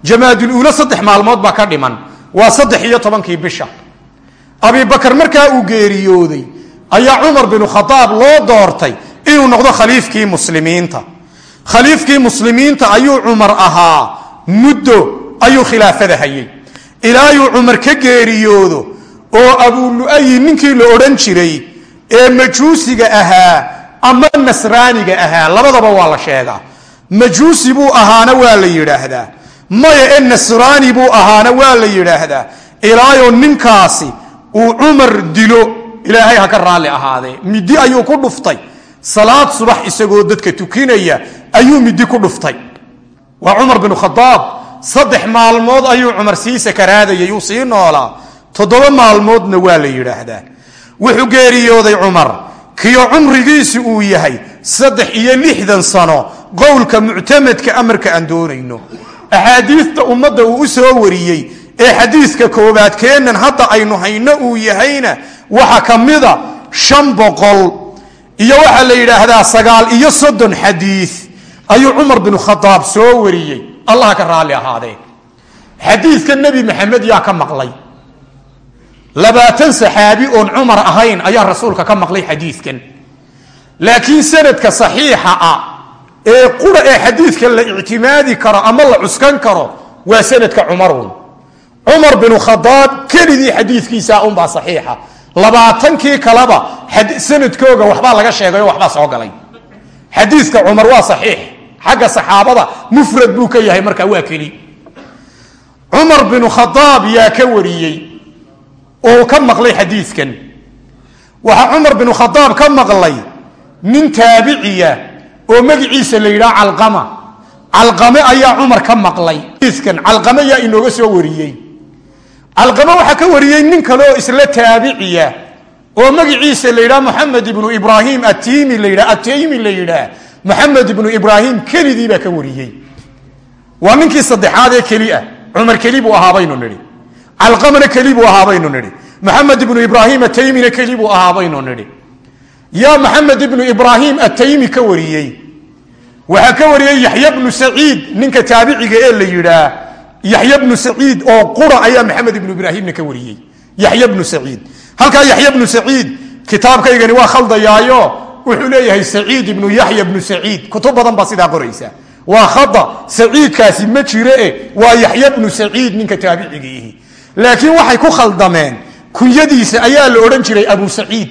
Speaker 1: Jamaaduluula saddex maalmood baa ka dhiman. Waa saddex iyo tobankii bisha. Abibakar markaa uu geeriyooday ayaa cumar binu khadaab loo doortay inuu noqdo khaliifkii muslimiinta. Khaliifkii muslimiinta ayuu cumar ahaa muddo ayuu khilaafada hayay. Ilaayuu cumar ka geeriyoodo oo abulu'ayi ninkii la odhan jiray ee majuusiga ahaa ama nasraaniga ahaa labadaba waa la sheegaa. Majuusi buu ahaana waa la yidhaahdaa. Maya ee nasraani buu ahaana waa la yidhaahdaa. Ilaayoo ninkaasi uu cumar dilo. Ilaahay ha ka raalli ahaadee. Midi ayuu ku dhuftay. Salaad subax isagoo dadka tukinaya ayuu midi ku dhuftay. Waa cumar binu khadaab saddex maalmood ayuu cumar sii sakaraadayay uu sii noolaa. Toddoba maalmoodna waa la yidhaahdaa. Wuxuu geeriyooday cumar. Kiyo cumrigiisi uu yahay saddex iyo lixdan sano qowlka muctamadka amarka aan doonayno. Axaadiista ummadda uu u soo wariyey ee xadiiska koobaad keenan hadda aynu hayno uu yahayna waxa ka mida shan boqol iyo waxaa la yidhaahdaa sagaal iyo soddon xadiid ayuu cumar binu khadaab soo wariyey allah ka raalli ahaadee xadiidka nebi maxamed yaa ka maqlay. Labaatan saxaabi oon cumar ahayn ayaa rasuulka ka maqlay xadiidkan laakiin sanadka saxiixa ah ee qura ee xadiidka la ictimaadi karo ama la cuskan karo waa sanadka cumarun cumar binu khadaab keligii xadiidkiisa unbaa saxiixa. Labaatankii kaleba sanadkooga waxbaa laga sheegayo waxbaa soo galay. Xadiidka cumar waa saxiix xagga saxaabada mufrad buu ka yahay markaa waa keli. Cumar binu khadaab yaa ka wariyey oo ka maqlay xadiidkan waxaa cumar binu khadaab ka maqlay nin taabiciya oo magiciisa la yidhaha calqama. Calqame ayaa cumar ka maqlay. Xadiiskan calqame yaa inooga soo wariyey. Calqame waxaa ka wariyey nin kaleoo isla taabiciya oo magiciisa la yidhaha moxamed ibnu ibraahim atimi moxamed ibnu ibraahim kelidii baa ka wariyey. Waa ninkii saddexaad ee keli ah. Cumar keli buu ahaa baynu nidhi. Calqamana keli buu ahaa baynu nidhi. Maxamed ibnu ibraahim ataymina keli buu ahaa baynu nidhi. Yaa maxamed ibnu ibraahim ataymi ka wariyey. Waxaa ka wariyey yaxya bnu saciid ninka taabiciga ee la yidhaa. Yaxya bnu saciid oo qura ayaa maxamed ibnu ibraahimna ka wariyey wuxuu leeyahay saciid ibnu yaxya bnu saciid. Kutub badan baa sidaa qoraysa. Waa khada saciidkaasi ma jire waa yaxya bnu saciid ninka taabicigiihi. Laakiin waxay ku khaldameen kunyadiisa ayaa la odhan jiray abu saciid.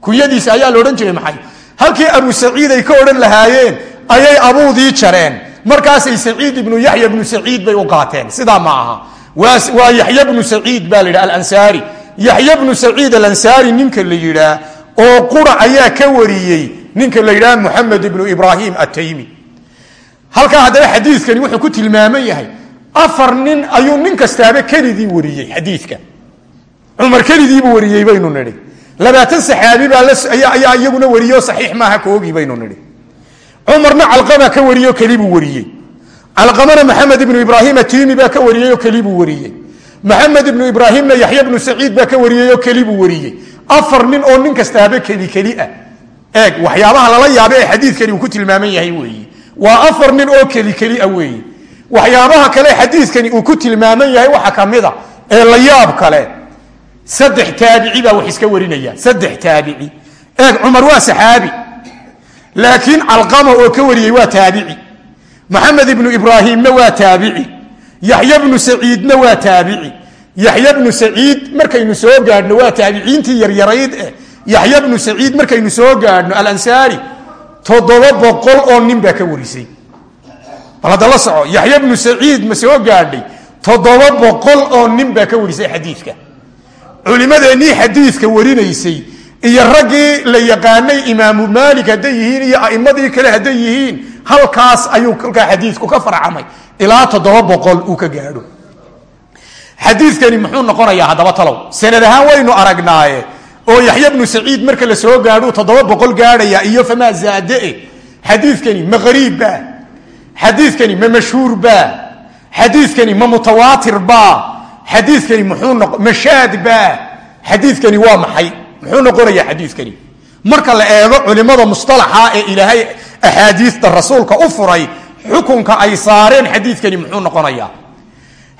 Speaker 1: Kunyadiisa ayaa la odhan jiray maxay? Halkii abu saciid ay ka odhan lahaayeen ayay abuudii jareen. Markaasay saciid ibnu yaxya bnu saciid bay u qaateen. Sidaa ma aha. Waa yaxya bnu saciid baa la yidhaha alansaari. Yaxya bnu saciid alansaari ninka la yidhaa oo qura ayaa ka wariyey ninka la yidhaha muxamed ibnu ibraahim ataymi halkaa haddaba xadiikani wuxuu ku tilmaaman yahay afar nin ayuu nin kastaaba kelidii wariyey xadiika cumar kelidiibuu wariyey baynu nidhi. Labaatan saxaabi baayaa iyaguna wariyo saxiix maaha koogii baynu nidhi. Cumarna calqama ka wariyo kelibuu wariyey. Calqamana maxamed ibnu ibraahim atimi baa ka wariyeyoo kelibuu wariyey. Maxamed ibnu ibraahimna yaxya bnu saciid baa ka wariyeyoo kelibuu wariyey afar nin oo nin kastaaba keli keli ah. Eeg waxyaabaha lala yaaba ee xadiikani uu ku tilmaaman yahay weeye waa afar nin oo keli keli a weeye waxyaabaha kale xadiikani uu ku tilmaaman yahay waxa kamida ee la yaab kale. Saddex taabici baa wax iska warinaya. Saddex taabici. Eeg cumar waa saxaabi. Laakiin calqama oo ka wariyey waa taabici. Maxamed ibnu ibraahimna waa taabici. Yaxya bnu saciidna waa taabici yaxya bnu saciid markaynu soo gaadhno waa taabiciintii yaryarayd eh. Yaxya bnu saciid markaynu soo gaadhno alansaari toddoba boqol oo nin baa ka warisay. Bal hadda la soco yaxya bnu saciid ma soo gaadhay toddoba boqol oo nin baa ka warisay xadiidka. Culimmadeennii xadiidka warinaysay iyo raggii la yaqaanay imaamu maalik hadday yihiin iyo a'imadii kale hadday yihiin halkaas ayuu kolkaa xadiidku ka farcamay. Ilaa toddoba boqol uu ka gaadho xadiidkani muxuu noqonayaa haddaba talow. Sanad ahaan waynu aragnaaye oo yaxya bnu saciid marka la soo gaadhuu toddoba boqol gaadhaya iyo famaa zaade xadiidkani ma qariib ba xadiidkani ma mashhuur ba xadiidkani ma mutawaatir ba xadiidkani muxuu noq mashaad ba xadiidkani waa maxay? Muxuu noqonayaa xadiidkani. Marka la eego culimada mustalaxa ee ilaahay axaadiista rasuulka u furay xukunka ay saareen xadiidkani muxuu noqonayaa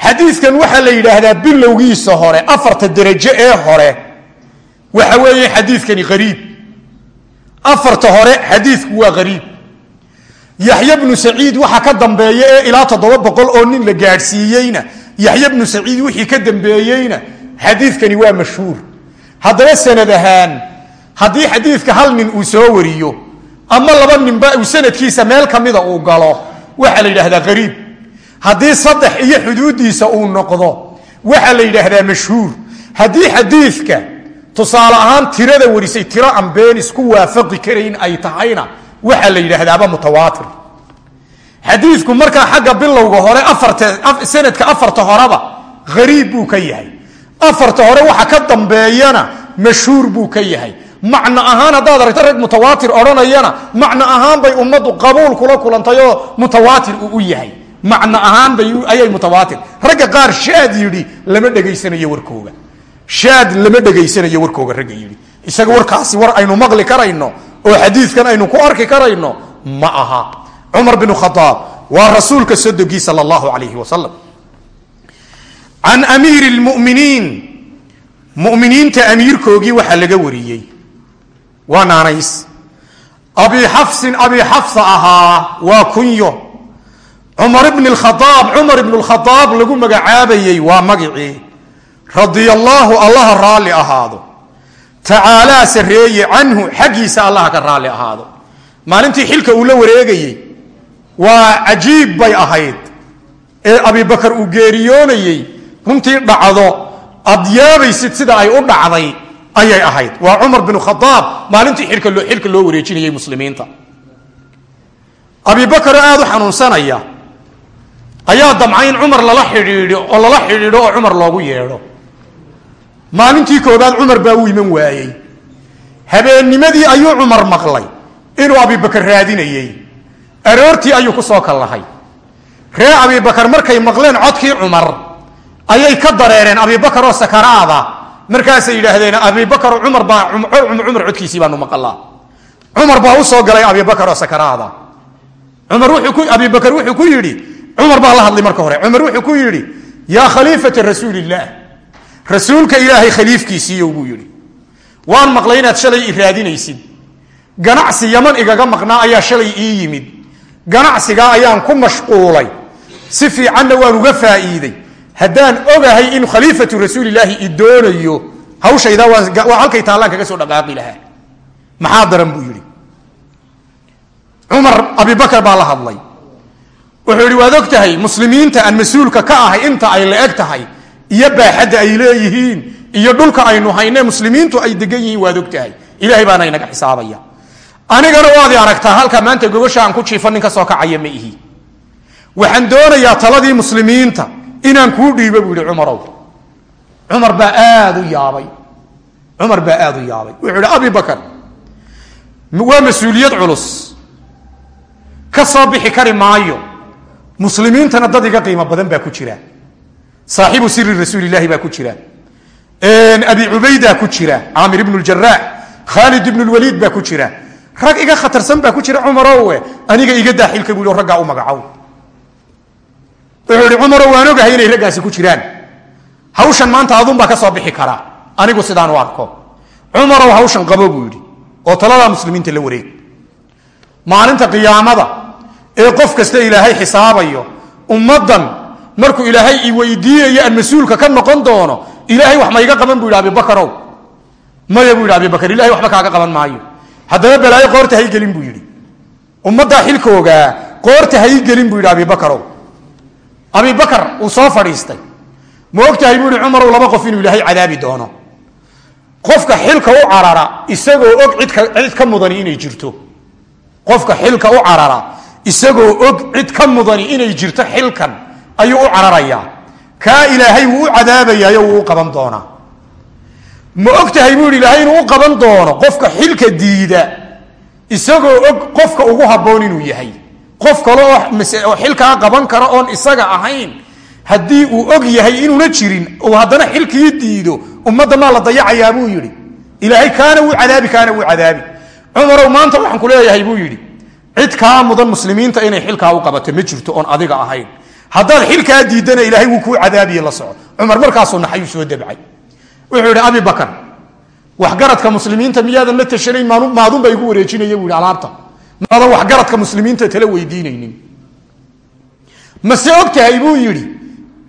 Speaker 1: xadiidkan waxaa la yidhaahdaa bilowgiisa hore afarta derajo ee hore. Waxa weeye xadiidkani qariib. Afarta hore xadiidku waa qariib. Yaxya bnu saciid waxa ka dambeeya ee ilaa toddoba boqol oo nin la gaadhsiiyeyna. Yaxya bnu saciid wixii ka dambeeyeyna xadiidkani waa mashhuur. Haddaba sanad ahaan haddii xadiidka hal nin uu soo wariyo ama laba ninba uu sanadkiisa meel kamida uu galo waxaa la yidhaahdaa qariib haddii saddex iyo xuduudiisa uu noqdo waxaa la yidhaahdaa mashhuur. Haddii xadiidka tusaale ahaan tirada warisay tiro aan been isku waafaqi karayn ay tahayna waxaa la yidhaahdaaba mutawaatir. Xadiidku markaa xagga bilowga hore afarsanadka afarta horeba hariib buu ka yahay. Afarta hore waxa ka dambeeyana mashhuur buu ka yahay. Macno ahaan haddaad aragto rag mutawaatir odhanayana macno ahaan bay ummaddu qabuul kula kulantayoo mutawaatir uu u yahay macno ahaan ayay mutawaatir. Ragga qaar shaad yidhi lama dhegaysanayo warkooga. Shaad lama dhegaysanayo warkooga ragga yidhi. Isaga warkaasi war aynu maqli karayno oo xadiidkan aynu ku arki karayno ma aha. Cumar bin khadaab waa rasuulka sodogii sal allahu alayhi wasalam can amiiri lmuminiin muminiinta amiirkoogii waxaa laga wariyey. Waa naanays. Abi xafsin abi xafsa ahaa waa kunyo cumar bn khaaab cumar ibn lkhadaab lagu magacaabayey waa magicii. Radia allaahu allaha raalli ahaado. Tacaalaa sareeye canhu xaggiisa allaha ka raalli ahaado. Maalintii xilka uu la wareegayey waa cajiib bay ahayd. Ee abibakar uu geeriyoonayey runtii dhacdo aad yaabaysid sida ay u dhacday ayay ahayd. Waa cumar bin khadaab maalintii xilka loo wareejinayey muslimiinta. Abibakar oo aada u xanuunsanaya ayaa damcay in cumar lala xidhiidho oo lala xidhiidho oo cumar loogu yeedho. Maalintii koobaad cumar baa u iman waayey. Habeennimadii ayuu cumar maqlay inuu abibakar raadinayey. Aroortii ayuu ku soo kallahay. Ree abibakar markay maqleen codkii cumar ayay ka dareereen abibakar oo sakaraada. Markaasay yidhaahdeen abibakar cumar baa cumar codkiisii baanu maqalaa cumar baa u soo galay abibakar oo sakaraada. Cumar wuxuu ku abibakar wuxuu ku yidhi cumar baa la hadlay marka hore. Cumar wuxuu ku yidhi yaa khaliifata rasuulillaah rasuulka ilaahay khaliifkiisiiyo buu yidhi waan maqlay inaad shalay i raadinaysid. Ganacsi yaman igaga maqnaa ayaa shalay ii yimid. Ganacsigaa ayaan ku mashquulay. Si fiicanna waan uga faa'iiday. Haddaan ogahay in khaliifatu rasuulilaahi i doonayo hawshaydaa waa halkay taallaan kaga soo dhaqaaqi lahaa. Maxaa daran buu yidhi. Cumar abibakar baa la hadlay wuxuu yidhi waad og tahay muslimiinta aan mas'uulka ka ahay inta ay la eg tahay iyo baaxadda ay leeyihiin iyo dhulka aynu hayne muslimiintu ay degan yihiin waad og tahay ilahay baana inaga xisaabaya. Anigana waadi aragtaa halka maanta gogosha aan ku jiifo nin ka soo kacaya ma ihi. Waxaan doonayaa taladii muslimiinta inaan kuu dhiibo buu yihi cumarow. Cumar baa aad u yaabay. Cumar baa aada u yaabay. Wuxuu yihi abi bakar waa mas'uuliyad culus. Ka soo bixi kari maayo muslimiintana dad iga qiimo badan baa ku jira. Saaxibu siri rasuulilahi baa ku jira. Abi cubayda ku jira. Caamir ibnu ljaraax khaalid ibnu lwaliid baa ku jira. Rag iga khatarsan baa ku jira cumarowe aniga iga daaxilka buu raggaa u magacow wuxuu ihi cumaro waan ogahay inay raggaasi ku jiraan. Hawshan maanta adunbaa ka soo bixi kara. Anigu sidaan u arko. Cumarow hawshan qabo buu yidhi oo taladaa muslimiinta la wareeg. Maalinta qiyaamada ee qof kasta ilaahay xisaabayo ummaddan markuu ilaahay i weydiinayo aan mas'uulka ka noqon doono ilaahay wax ma iga qaban buu yidhi abibakarow maya buu yidhi abibakar ilahay waxba kaaga qaban maayo. Haddaba balaayo qoorta haygelin buu yidhi. Ummaddaa xilkoogaa qoorta haygelin buu yidhi abibakarow abibakar uu soo fadhiistay. Ma buu yihi cumarow laba qof inuu ilaahay cadaabi doono. Qofka xilka u carara isagoo og cid ka mudani inay jirto. Qofka xilka u carara isagoo og cid ka mudani inay jirto xilkan ayuu u cararayaa kaa ilaahay wuu u cadaabayaayo wuu u qaban doonaa ma og tahay buu yidhi ilaahay inuu u qaban doono qofka xilka diida isagoo og qofka ugu habboon inuu yahay. Qof kale oo xilkaa qaban kara oon isaga ahayn haddii uu og yahay inuuna jirin uu haddana xilkii diido ummadda maa la dayacayaa buu yidhi. Ilaahay kaana wuu cadaabi kaana wuu cadaabi. Cumarow maanta waxaan ku leeyahay buu yidhi cid kaa mudan muslimiinta inay xilkaa u qabato ma jirto oon adiga ahayn. Haddaad xilkaa diidana ilaahay wuu kuu cadaabiye la soco. Cumar markaasuu naxayuu soo dabcay. Wuxuu yidhi abi waxgaradka muslimiinta miyaadan la tashanayn? Maadunbaa igu wareejinaya buu yidhi alaabta. Maadan waxgaradka muslimiinta tala weydiinaynin. Mase og buu yidhi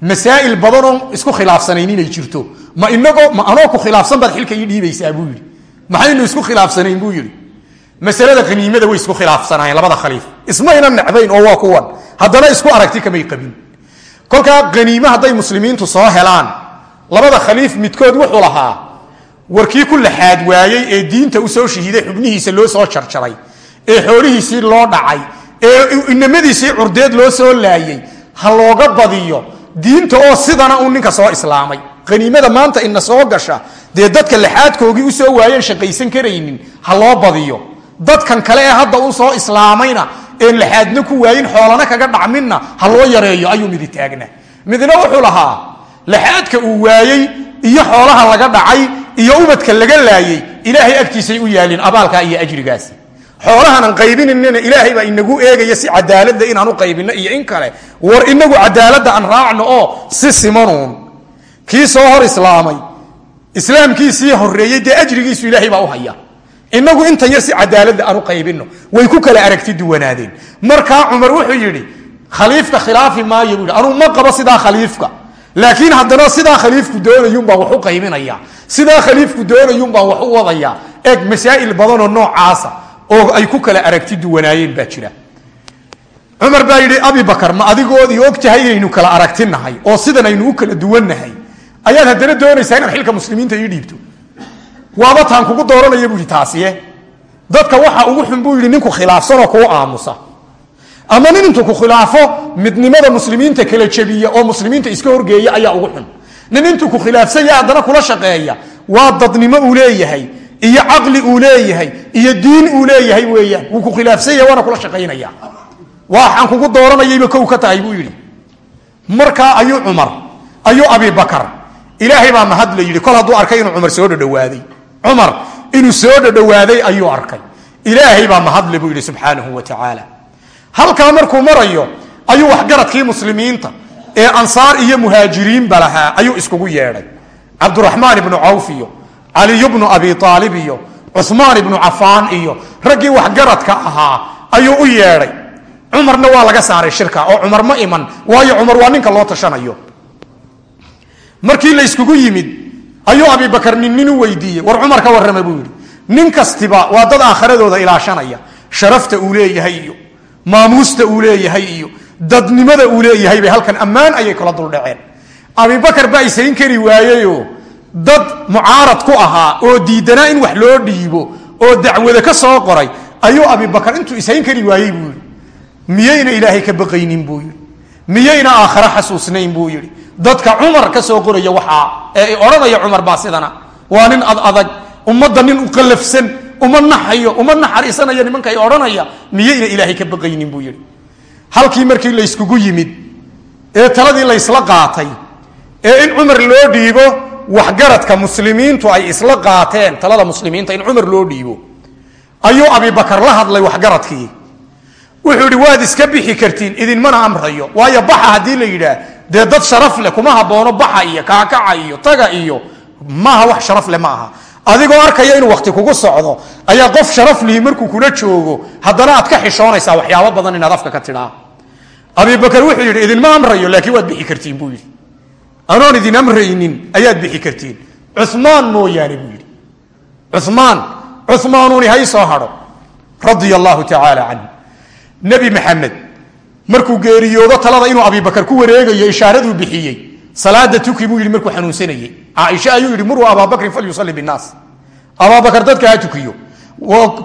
Speaker 1: masaa'il badanoon isku khilaafsanayn inay jirto. Ma inagoo ma anoo ku khilaafsan baad xilka ii dhiibaysaa buu yidhi. Maxaynu isku khilaafsanayn buu yidhi masalada qaniimada way isku khilaafsanaayeen labada khaliif. Ismayna necbayn oo waa kuwan. Haddana isku aragti kamay qabin. Kolkaa qaniime hadday muslimiintu soo helaan labada khaliif midkood wuxuu lahaa warkii ku laxaad waayey ee diinta u soo shahiiday xubnihiisa loo soo jarjaray ee xoolihiisii loo dhacay ee inamadiisii curdeed loo soo laayey ha looga badiyo diinta oo sidana uu ninka soo islaamay. Qaniimada maanta ina soo gasha dee dadka laxaadkoogii u soo waayeen shaqaysan karaynin ha loo badiyo dadkan kale ee hadda u soo islaamayna een laxaadna ku waayin xoolana kaga dhacminna ha loo yareeyo ayuu midi taagna. Midna wuxuu lahaa laxaadka uu waayey iyo xoolaha laga dhacay iyo ubadka laga laayey ilaahay agtiisay u yaalin abaalkaa iyo ajrigaasi. Xoolahanan qaybinanina ilaahay baa inagu eegaya si cadaalada inaan u qaybino iyo in kale. War inagu cadaalada aan raacno oo si simanuun. Kii soo hor islaamay islaamkiisii horeeyey dee ajrigiisu ilaahay baa u haya inagu intan yar si cadaalada aan u qaybino way ku kala aragti duwanaadeen markaa cumar wuxuu yidhi khaliifka khilaafi maayo buu yidhi. Anuu ma qabo sidaa khaliifka. Laakiin haddana sidaa khaliifku doonayuunbaan wax u qaybinaya sidaa khaliifku doonayuunbaan wax u wadaya eeg masaa'il badanoo noocaasa oo ay ku kala aragti duwanaayeen baa jira. Cumar baa yidhi abi bakar ma adigoodii og inaynu kala aragtinahay oo sidan aynu u kala duwannahay? Ayaad haddana doonaysaa inaad xilka muslimiinta ii dhiibto waaba taan kugu dooranaya buu yidhi taasiye dadka waxa ugu xun buu yidhi ninku khilaafsanoo kuu aamusa. Ama nin ku khilaafo midnimada muslimiinta kala jebiya oo muslimiinta iska horgeeya ayaa ugu xun. Nin intuu ku khilaafsanya haddana kula shaqeeya. Waa dadnimo uu leeyahay iyo caqli uu leeyahay iyo diin uu leeyahay weeyaan wuu ku khilaafsanya waana kula shaqaynaya waxaan kugu dooranayayba kow ka tahay buu yidhi. Markaa ayuu cumar ayuu abibakar ilaahay baa mahad la yidhi kol hadduu arkay inuu cumar soo dhadhawaaday cumar inuu soo dhadhawaaday ayuu arkay. Ilaahay baa mahadle buu yidhi subxaanahu wa tacaala. Halkaa markuu marayo ayuu waxgaradkii muslimiinta ee ansaar iyo muhaajiriinba lahaa ayuu iskugu yeedhay. Cabduraxmaan ibnu cawf iyo caliyu bnu abi aalib iyo cumaan ibnu cafaan iyo raggii waxgaradka ahaa ayuu u yeedhay. Cumarna waa laga saaray shirka oo cumar ma iman waayo cumar waa ninka loo tashanayo. Markii la yskugu yimid ayuu abibakar nin nin u weydiiyey. War cumar ka warrama buu yidhi nin kastiba waa dad aakhiradooda ilaashanaya. Sharafta uu leeyahay iyo maamuusta uu leeyahay iyo dadnimada uu leeyahay bay halkan ammaan ayay kala duldhaceen abibakar baa isayn kari waayeyoo dad mucaarad ku ahaa oo diidanaa in wax loo dhiibo oo dacwada ka soo qoray ayuu abibakar intuu isayn kari waayey buu yidhi. Miyayna ilaahay ka baqaynin? buu yidhi miyayna aakhare xasuusnayn buu yidhi. Dadka cumar ka soo qoraya waxaa ee odhanaya cumar baa sidana waa nin ad adag ummadda nin u qallafsan uma naxayo uma naxariisanaya nimankay odhanaya miyayna ilaahay ka baqaynin buu yidhi. Halkii markii layskugu yimid ee taladii laysla qaatay ee in cumar loo dhiibo waxgaradka muslimiintu ay isla qaateen talada muslimiinta in cumar loo dhiibo ayuu abibakar la hadlay waxgaradkii wuxuu idhi waad iska bixi kartiin idinmana amrayo. Waayo baxa haddii la yidhaah dee dad sharaf leh kuma haboono baxa iyo kaakaca iyo taga iyo maaha wax sharaf leh ma aha. Adigoo arkaya inuu wakti kugu socdo ayaa qof sharaf lihi markuu kula joogo haddana aad ka xishoonaysaa waxyaabo badan inaad afka ka tidhaa. Abibakar wuxuu yidhi idinma amrayo laakiin waad bixi kartiin buu yidhi. Anoon idin amraynin ayaad bixi kartiin. Cumaan mooyaane buu yidhi. Cumaan cumaanuuni hay soo hadho radia allahu tacaala canhu nebi maxamed markuu geeriyoodo talada inuu abibakar ku wareegayo ishaaraduu bixiyey. Salaada tuki buu yidhi markuu xanuunsanayey caaisha ayuu yidhi muruu abaabakrin falyusali binaas abaabakar dadka ha tukiyo.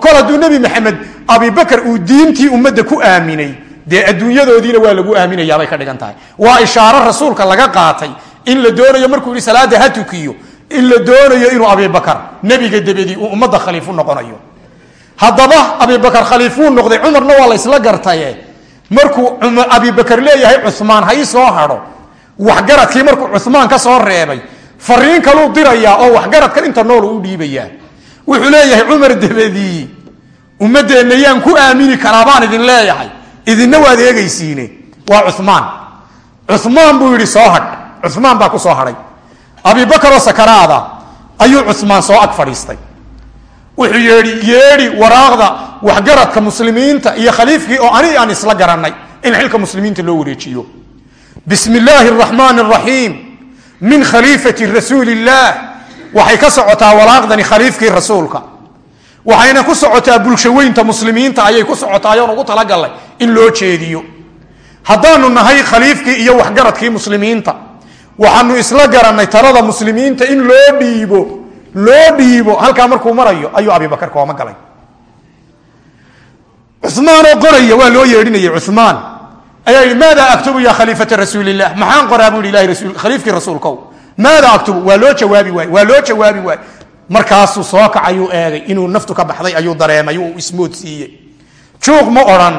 Speaker 1: Kol hadduu nebi maxamed abibakar uu diintii ummadda ku aaminay dee adduunyadoodiina waa lagu aaminayaabay ka dhigan tahay. Waa ishaaro rasuulka laga qaatay in la doonayo markuu yidhi salaada ha tukiyo. In la doonayo inuu abibakar nebiga dabadii uu ummadda khaliifu noqonayo haddaba abibakar khaliifuu noqday cumarna waa laysla gartaye. Markuu abibakar leeyahay cumaan ha ii soo hadho waxgaradkii markuu cumaan ka soo reebay fariin kaluu dirayaa oo waxgaradkan inta nool u dhiibayaa. Wuxuu leeyahay cumar dabadii ummadeenna yaan ku aamini karaa baan idin leeyahay. Idinna waad eegaysiine. Waa cumaan cumaan buu yidhi soo hadh cumaan baa ku soo hadhay abibakaroo sakaraada ayuu cumaan soo ag fadhiistay wuxuu yeedhi yeedhi waraaqda waxgaradka muslimiinta iyo khaliifkii oo ani aan isla garannay in xilka muslimiinta loo wareejiyo. Bismi illaahi araxmaan araxiim min khaliifati rasuuli illaah waxay ka socotaa walaaqdani khaliifkii rasuulka. Waxayna ku socotaa bulshaweynta muslimiinta ayay ku socotaa ayoon ugu talagalnay in loo jeediyo. Haddaanu nahay khaliifkii iyo waxgaradkii muslimiinta waxaanu isla garannay talada muslimiinta in loo dhiibo loo dhiibo halkaa markuu marayo ayuu abibakar kooma galay. Cumaanoo qoraya waa loo yeedhinayay cumaan ayaa yidhi maada aktubu ya khaliifata rasuulilah maxaan qoraa yidhi ilahi khaliifkii rasuulkow. Maada aktubu waa loo jawaabi waay waa loo jawaabi waay markaasuu soo kacayuu eegay inuu naftu ka baxday ayuu dareemay uu ismoodsiiyey juuq ma odhan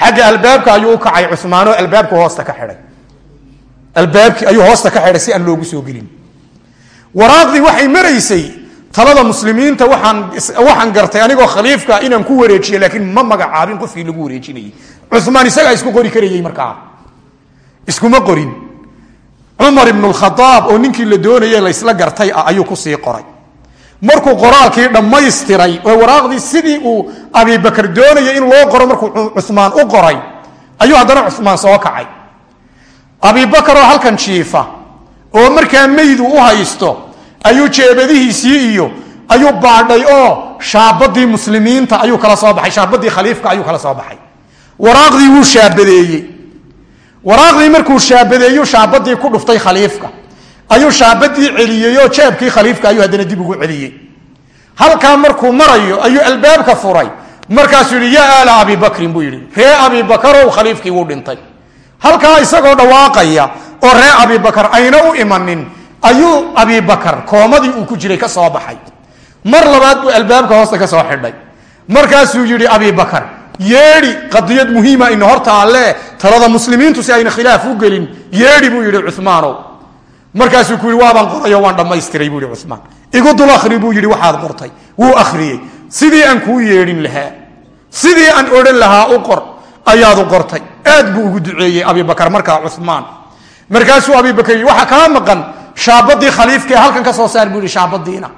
Speaker 1: xagga albaabka ayuu u kacay cumaanoo albaabku hoosta ka xidhay. Albaabkii ayuu hoosta ka xidhay si aan loogu soo gelin waraaqdii waxay maraysay talada muslimiinta waxaan gartay anigoo khaliifka inaan ku wareejiyo laakiin ma magacaabin qofkii lagu wareejinayey cumaan isagaa isku qori karayey markaa iskuma qorin. Cumar ibnu lkhadaab oo ninkii la doonaye laysla gartay ah ayuu ku sii qoray. Markuu qoraalkii dhammaystiray oo waraaqdii sidii uu abibakar doonayay in loo qoro markuu cumaan u qoray ayuu haddana cumaan soo kacay. Abibakaroo halkan jiifa oo markaa meydu u haysto ayuu jeebadihiisii iyo ayuu baadhay oo shaabadii muslimiinta ayuu kala soo baxay shaabadii khaliifka ayuu kala soo baxay. Waraaqdii wuu shaabadeeyey. Waraaqdii markuu shaabadeeyu shaabadii ku dhuftay khaliifka. Ayuu shaabadii celiyeyoo jeebkii khaliifka ayuu haddana dib ugu celiyey. Halkaa markuu marayo ayuu albaabka furay. Markaasuu yidhi yaa aala abi bakrin buu yidhi. Ree abi bakarow khaliifkii wuu dhintay. Halkaa isagoo dhawaaqaya oo ree abi bakar ayna u imanin ayuu abi bakar koomadii uu ku jiray ka soo baxay. Mar labaad buu albaabka hoosta ka soo xidhay. Markaasuu yidhi abi bakar yeedhi qadiyad muhiima ina hortaalle talada muslimiintu si ayna khilaaf u gelin. Yeedhi buu yidhi cumaanow markaasuu ku yidhi waabaan qorayo waan dhammaystiray buu yihi cumaan igu dul akhri buu yidhi waxaad qortay. Wuu akhriyey. Sidii aan kuu yeedhin lahaa sidii aan odhan lahaa u qor ayaad u qortay. Aad buu ugu duceeyey abibakar markaa cumaan markaasuu abibakar yidhi waxaa kaa maqan shaabadii khaliifkae halkan ka soo saar buu yidhi shaabadiina.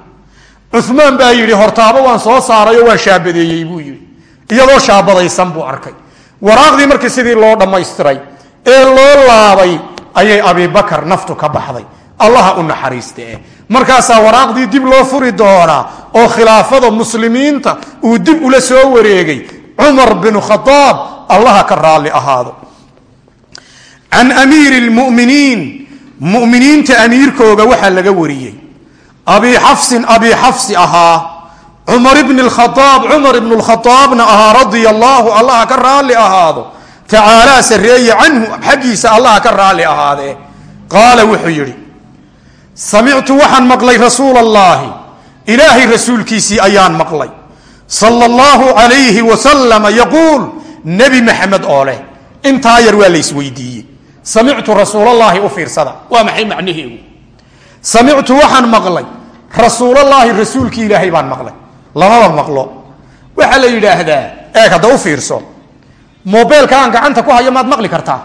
Speaker 1: Cumaan baa yidhi hortaabo waan soo saarayo waan shaabadeeyey buu yidhi. Iyadoo shaabadaysan buu arkay. Waraaqdii markii sidii loo dhammaystiray ee loo laabay ayay abibakar naftu ka baxday. Allaha u naxariiste markaasaa waraaqdii dib loo furi doonaa oo khilaafada muslimiinta uu dib ula soo wareegay cumar binu khadaab allaha ka raalli ahaado. Can amiiri lmuminiin muminiinta amiirkooga waxaa laga wariyey. Abi xafsin abi xafsi ahaa. Cumar bni khaaab cumar ibnu lkhaaabna ahaa radia allaahu allaha ka raalli ahaado. Tacaalaa sareeye canhu xaggiisa allaha ka raalli ahaadee qaala wuxuu yidhi samictu waxaan maqlay rasuul allaahi ilaahay rasuulkiisii ayaan maqlay. Sala allahu calayhi wasalama yaquul nebi maxamed oo leh. Intaa yar waa la isweydiiyey samictu rasuulallaahi u fiirsada. Waa maxay macnaheegu samictu waxaan maqlay. Rasuulallaahi rasuulkii ilaahay baan maqlay. Lamaba maqlo. Waxaa la yidhaahdaa eeg hadda u fiirso. Mobeelka aan gacanta ku hayo maad maqli kartaa?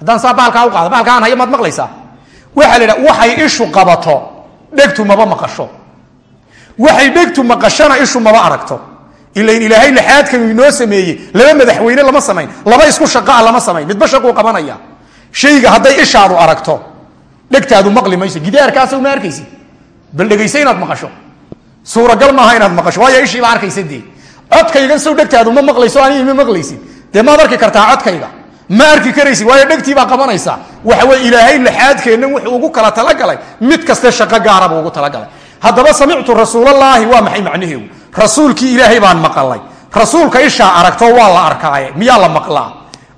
Speaker 1: Haddaan saa baalkaa u qaado baalka aan hayo maad maqlaysaa? Waxaa la yidhaha waxay ishu qabato dhegtu maba maqasho. Waxay dhegtu maqashana ishu maba aragto ilain ilaahay laxaadkan inoo sameeyey laba madaxweyne lama samayn laba isku shaqaa lama samayn midba shaquu qabanaya. Shayga hadday ishaadu aragto dhegtaadu maqli mayso gidaarkaas ma arkaysi. Bal dhegaysa inaad maqasho. Suuragal maaha inaad maqasho waayo ishiiba arkaysa dee. Codkaygan sow dhegtaadu ma maqlayso aniga ma maqlaysid. Dee maad arki kartaa codkayga? Ma arki karaysid waayo dhegtiibaa qabanaysa. Waxa weye ilaahay laxaadkeennan wuxuu ugu kala talagalay mid kaste shaqo gaarabuu ugu talagalay. Haddaba samictu rasuulallaahi waa maxay macnaheegu rasuulkii ilaahay baan maqalay. Rasuulka ishaa aragto waa la arkaaye miyaa la maqlaa?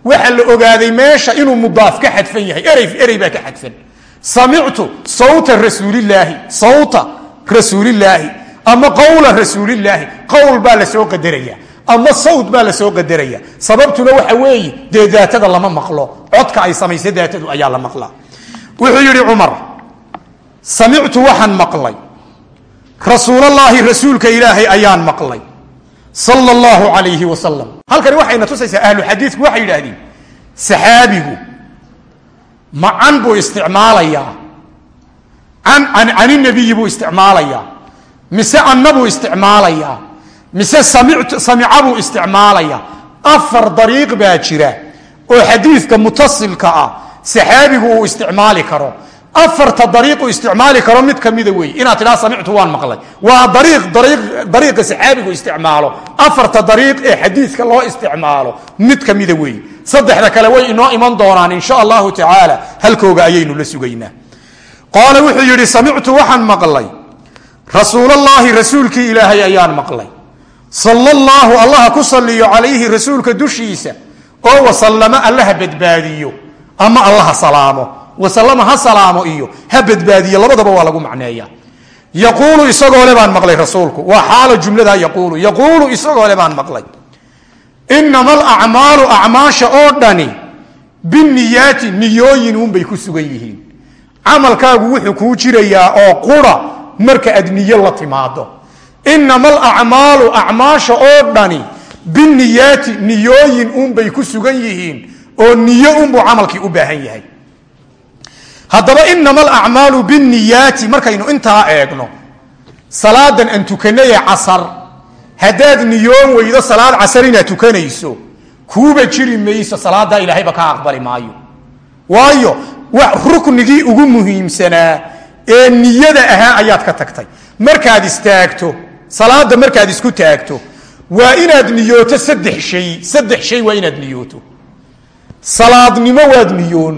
Speaker 1: Waxa la ogaaday meesha inuu mudaaf ka xadfan yahay. Erey baa ka xadfan. Samictu sawta rasuulilaahi sawta rasuulilaahi ama qowla rasuulilaahi qowl baa la soo qadaraya ama sawt baa la soo qadaraya sababtuna waxa weeye dee daatada lama maqlo. Codka ay samaysa daatadu ayaa la maqlaa. Wuxuu yidhi cumar samictu waxaan maqlay rasuulallaahi rasuulka ilaahay ayaan maqlay. Sal allahu calayhi wasalam halkani waxayna tusaysaa ahlu xadiidku waxay yidhaahdeen saxaabigu ma can buu isticmaalayaa? Can caninabiyi buu isticmaalayaa? Mise anna buu isticmaalayaa? Mise samica buu isticmaalayaa? Afar dariiq baa jira oo xadiidka mutasilka ah saxaabigu uu isticmaali karo afarta dariiqu isticmaali karo mid kamida wey inaad tidhaa samictu waan maqlay. Waa dariiq dariiqa saxaabigu isticmaalo. Afarta dariiq ee xadiidka loo isticmaalo mid kamida wey saddexda kale way inoo iman doonaan insha allahu tacaala halkooga ayaynu la sugaynaa. Qaala wuxuu yidhi samictu waxaan maqlay. Rasuulallaahi rasuulkii ilaahay ayaan maqlay. Sala allaahu allaha ku saliyo calayhi rasuulka dushiisa. Oo wasallama allaha badbaadiyo ama allaha salaamo wasalama ha salaamo iyo ha badbaadiyo labadaba waa lagu macneeya yaquulu isagoo baan maqlay rasuulku. Waa xaalo jumlada yaquulu. Yaquulu isagoo le baan maqlay. Inama alacmaalu acmaasha oo dhani biniyaati niyooyin unbay ku sugan yihiin. Camalkaagu wuxuu kuu jirayaa oo qura marka aad niyo la timaado inama alacmaalu acmaasha oo dhani biniyaati niyooyin unbay ku sugan yihiin oo niyo unbuu camalkii u baahan yahay haddaba inama alacmaalu biniyaati markaynu intaa eegno salaadan aan tukanayee casar haddaad niyoon weydo salaad casar inaad tukanayso kuuba jiri mayso salaadaa ilaahayba ka aqbali maayo. Waayo ruknigii ugu muhiimsanaa ee niyada ahaa ayaad ka tagtay. Markaad istaagto salaada markaad isku taagto waa inaad niyooto saddex shay saddex shay waa inaad niyooto. Salaadnimo waad niyoon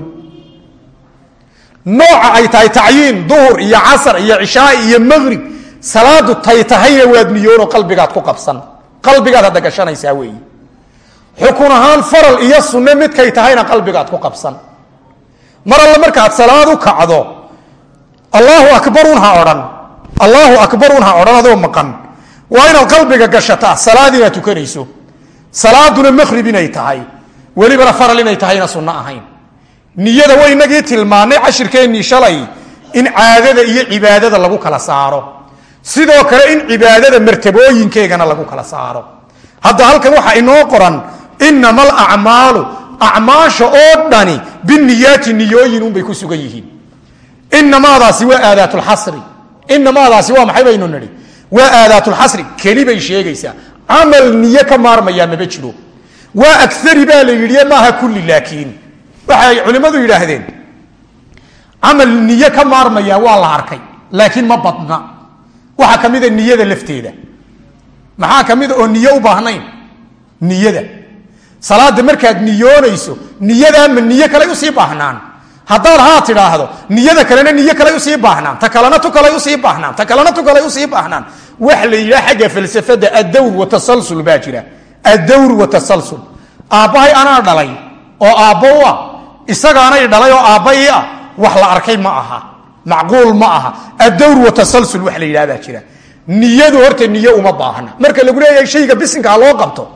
Speaker 1: nooca ay tahay tacyiin duhur iyo casar iyo cishaai iyo maqrib salaadu tay tahayna waad niyoonoo qalbigaad ku qabsan. Qalbigaad hadda gashanaysaa weeye xukun ahaan faral iyo sunne midkay tahayna qalbigaad ku qabsan. Mar alle markaad salaad u kacdo allaahu akbarun ha odhan. Allaahu akbarun ha odhan adoo maqan. Waa inaad qalbiga gashataa salaad tukanayso. Salaaduna maqrib inay tahay. Welibana faral inay tahayna sunno ahayn niyada wa inagii tilmaannay cashirkeennii shalay in caadada iyo cibaadada lagu kala saaro. Sidoo kale in cibaadada martabooyinkeegana lagu kala saaro. Hadda halkan waxaa inoo qoran inama alacmaalu acmaasha oo dhani biniyaati niyooyin unbay ku sugan yihiin. Inamaadaasi waa aadaatulxasri inamaadaasi waa maxay baynu nidhi? Waa aadaatulxasri keli bay sheegaysaa. Camal niye ka maarmayaa maba jiro. Waa agari baa la yidhi maaha kulli laakiin waxay culimmadu yidhaahdeen camal niye ka maarmaya waa la arkay laakiin ma badna. Waxaa ka mida niyada lafteeda. Maxaa ka mida oo niye u baahnayn? Niyada. Salaada markaad niyoonayso niyadaa ma niye kale u sii baahnaan. Haddaad haa tidhaahdo niyada kalena niye kale u sii baahnaan. Ta kalena tu kale u sii baahnaan. Ta kalena tu kale u sii baahnaan. Wax la yidhaha xagga falsafada addawr watasalsul baa jira. Addawr watasalsul aabbahay anaa dhalay oo aabbo u ah isagaanay dhalay oo aabba ii ah wax la arkay ma aha. Macquul ma aha. Addawr watasalsul wax la yidhaha baa jira. Niyadu horta niye uma baahna. Marka lagu leeyahay shayga bisinka ha loo qabto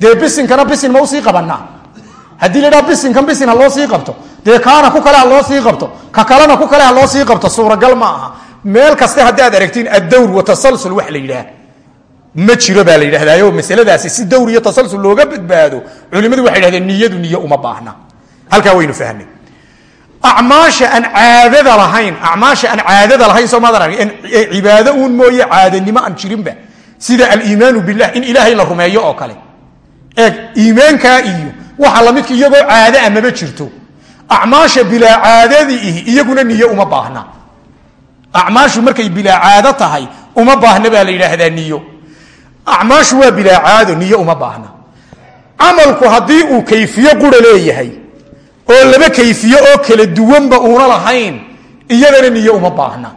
Speaker 1: dee bisinkana bisin ma u sii qabanaa haddii la dhaa bisinkan bisin ha loo sii qabto dee kaana ku kale ha loo sii qabto ka kalena ku kale ha loo sii qabto suuragal ma aha. Meel kaste haddaad aragtiin addawr watasalsul wax la yidhaah ma jiro baa la yidhahdayo masaladaasi si dawr iyo tasalsul looga badbaado culimmadu waxay dhahdeen niyadu niye uma baahna halkaa waynu fahnay acmaasha aan caadada lahayn acmaasha aan caadada lahayn soo maad arag cibaado uun mooye caadanimo aan jirinba. Sida aliimaanu billah in ilaahay la rumeeyo oo kale. Eeg iimaankaa iyo waxa lamidka iyagoo caado a maba jirto. Acmaasha bilaa caadadii ihi iyaguna niye uma baahna. Acmaashu markay bilaa caado tahay uma baahna baa la yidhaahdaa niyo. Acmaashu waa bilaa caado niyo uma baahna. Camalku haddii uu kayfiye qura leeyahay oo laba kayfiye oo kala duwanba uuna lahayn iyadana niyo uma baahna.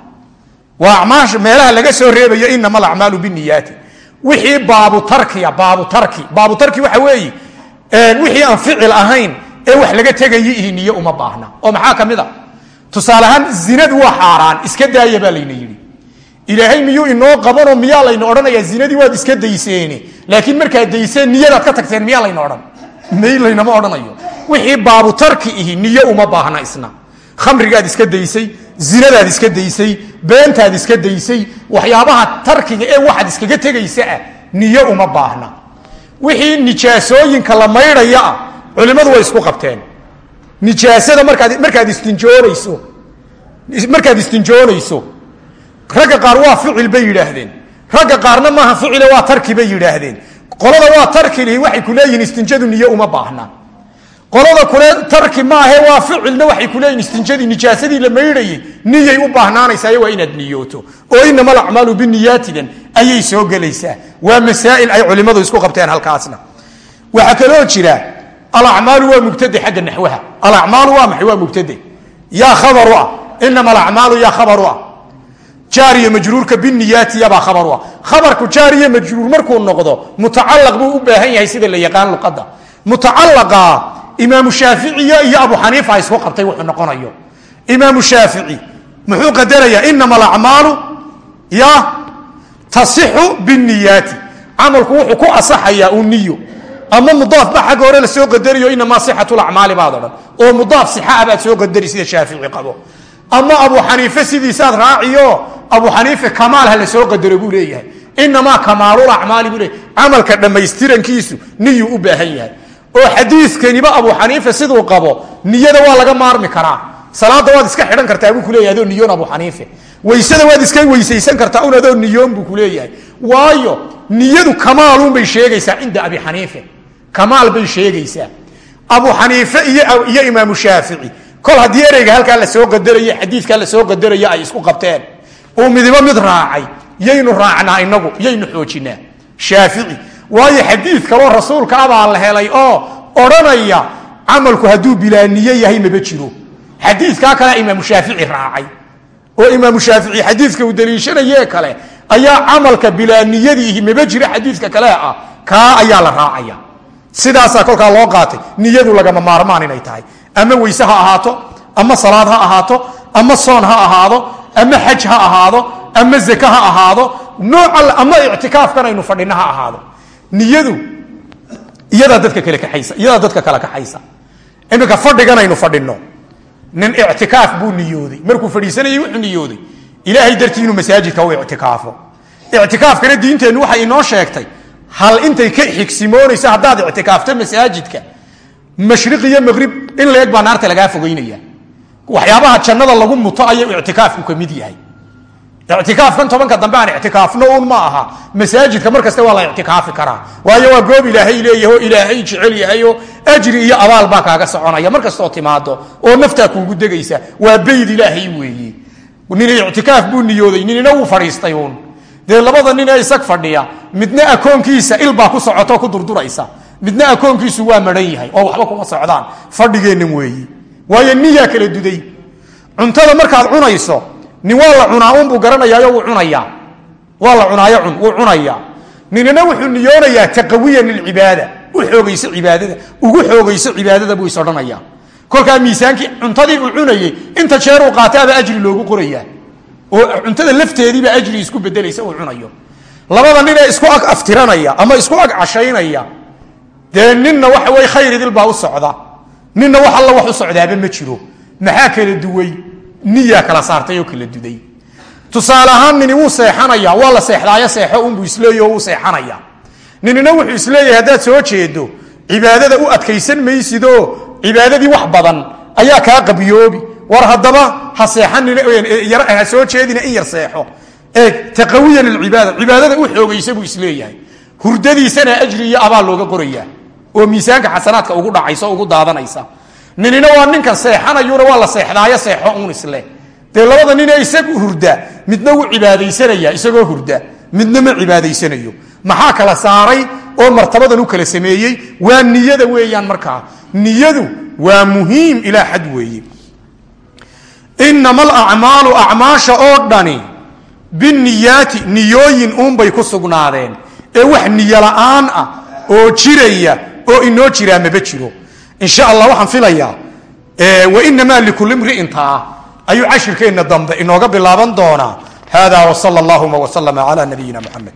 Speaker 1: Waa acmaasha meelaha laga soo reebayo inama alacmaalu biniyaati wixii baabu tarkiya baabu tarki. Baabu tarki waxa weeye wixii aan ficil ahayn ee wax laga tegayo ihi niyo uma baahna. Oo maxaa ka mid a tusaale ahaan zinadu waa xaaraan iska daaya baa layna yidhi. Ilaahay miyuu inoo qabanoo miyaa layna odhanayaa zinadii waad iska dayseene. Laakiin markaad dayseen niyadaad ka tagteen miyaa layna odhan may laynama odhanayo? Wixii baabu tarki ihi niyo uma baahna isna. Khamrigaad iska daysay zinadaad iska daysay beentaad iska daysay waxyaabaha tarkiga ee waxaad iskaga tegaysa ah niyo uma baahna. Wixii nijaasooyinka la maydhaya ah culimmadu way isku qabteen. Nijaasada markaad markaad istinjoonayso markaad istinjoonayso ragga qaar waa ficil bay yidhaahdeen. Ragga qaarna maaha ficile waa tarki bay yidhaahdeen qolada waa tarkilihi waxay ku leeyihiin istinjadu niyo uma baahna. Qolada kule tarki maahe waa ficilna waxay ku leeyihiin istinjadii nijaasadii la maydhayay niyay u baahnaanaysaa waa inaad niyooto. Oo inama alacmaalu biniyaatidan ayay soo gelaysaa. Waa masaa'il ay culimmadu isku qabteen halkaasna. Waxaa kaloo jira alacmaalu waa mubtade xagga naxwaha. Alacmaalu waa maxay? Waa mubtade. Yaa khabaru ah inama alacmaalu yaa khabaru jaariyo majruurka biniyaati yabaa khabaru ah khabarku jaariyo majruur markuu noqdo mutacalaq buu u baahan yahay sida la yaqaan luqadda mutacalaqa imaamu shaaficiyo iyo abu xaniifa isku qabtay wuxuu noqonayo imaamu shaafici muxuu qadarayaa inama alacmaalu ya tasixu biniyaati camalku wuxuu ku asaxayaa u niyo ama mudaaf ba xagga hore la soo qadariyo inamaa sixatu lacmaali baad odhan oo mudaaf sixaa baad soo qadari sida shaafici qabo ama abu xaniife sidiisaad raaciyo abu xaniife kamaal ha la soo qadaro buu leeyahay. Inamaa kamaalulacmaali buu leeyahay. Camalka dhammaystirankiisu niyuu u baahan yahay. Oo xadiikaniba abu xaniife siduu qabo niyada waa laga maarmi karaa. Salaada waad iska xidhan kartaa buu kuleeyahay adoo niyoon abu xaniife waysada waad iska weysaysan kartaa un adoo niyoon buu kuleeyahay waayo niyadu kamaalun bay sheegaysaa cinda abi xaniife kamaal bay sheegaysaa. Abu xaniife iyo imaamu shaafici kol haddii ereyga halkaa la soo qadarayo xadiikaa la soo qadarayo ay isku qabteen. Uu midibo mid raacay. Yaynu raacnaa inagu yaynu xoojinaa. Shaafici. Waayo xadiid kaloo rasuulka abaa la helay oo odhanaya camalku hadduu bilaa niye yahay maba jiro. Xadiikaa kalea imaamu shaafici raacay. Oo imaamu shaafici xadiidka uu daliishanayee kale ayaa camalka bilaa niyadiihi maba jira? Xadiidka kale ah kaa ayaa la raacaya. Sidaasaa kolkaa loo qaatay. Niyadu lagama maarmaan inay tahay ama weyse ha ahaato ama salaad ha ahaato ama soon ha ahaado ama xaj ha ahaado ama zake ha ahaado nooca ama ictikaafkan aynu fadhina ha ahaado. Niyadu iyadaa dadka kale kaaysa iyadaa dadka kale kaxaysa iminka fadhiganaynu fadhino nin ictikaaf buu niyooday. Markuu fadhiisanayay wuxuu niyooday. Ilaahay dartii inuu masaajidka u ictikaafo. Ictikaafkana diinteennu waxay inoo sheegtay hal intay ka xigsimoonayso haddaad ictikaafto masaajidka mashriq iyo maqrib in leeg baa naarta lagaa fogeynaya. Waxyaabaha jannada lagu muto ayuu ictikaafku ka mid yahay. Ictikaafkan tobanka dambe aan ictikaafno un ma aha. Masaajidka mar kaste waa la ictikaafi karaa. Waayo waa goob ilaahay leeyaho ilaahay jecel yahayo ajri iyo abaal baa kaaga soconaya. Mar kastoo timaado oo naftaa kuugu degaysa waa bayd ilaahay weeye nin ictikaaf buu niyooday ninina wuu fadhiistay uun. Dee labada nin ee isag fadhiya midna akoonkiisa ilbaa ku socoto ku durduraysa midna akoonkiisu waa maran yahay oo waxba kuma socdaan. Fadhigeennan weeye waayo niyaa kala duday. Cuntada markaad cunayso nin waa la cunaa unbuu garanayaayo wuu cunayaa. Waa la cunaayo cun wuu cunayaa. Ninina wuxuu niyoonayaa taqawiyan lilcibaada u xoogayso cibaadada ugu xoogayso cibaadada buu is kolkaa miisaankii cuntadii uu cunayey inta jeer uu qaataaba ajri loogu qorayaa. Oo cuntada lafteediiba ajri isku bedelaysa uu cunayo. Labada nin ee isku ag aftiranaya ama isku ag cashaynaya dee ninna waxa wey khayr idil baa u socda. Ninna wax alla wax u socdaaba ma jiro. Maxaa kala duway? Niyaa kala saartay oo kala duday. Tusaale ahaan nini wuu seexanaya. Waa la seexdaayo seexo unbuu isleeyaho wuu seexanaya. Ninina wuxuu is leeyahay haddaad soo jeedo cibaadada u adkaysan maysidoo cibaadadii wax badan ayaa kaa qabiyoobi war haddaba ha seexanha soo jeedina in yar seexo. Ee taqawiyan lcibaada cibaadada u xoogaysa buu is leeyahay hurdadiisana ajri iyo abaal looga qorayaa oo miisaanka xasanaadka ugu dhacaysa ugu daadanaysa. Ninina waa ninkan seexanayuna waa la seexdaayo seexo uun isle dee labada nin ee isagu hurda midna wuu cibaadaysanaya isagoo hurda midna ma cibaadaysanayo. Maxaa kala saaray oo martabadan u kala sameeyey? Waa niyada weeyaan markaa. Niyadu waa muhiim ilaa xad weeye. Inama alacmaalu acmaasha oo dhani biniyaati niyooyin uunbay ku sugnaadeen ee wax niyo la'aan ah oo jiraya oo inoo jiraa maba jiro. Insha allah waxaan filayaa wainamaa likulli mri'in taa. Ayuu cashirkeenna dambe inooga bilaaban doonaa. Hada wsala allahuma wslama cala nabiyina muxamed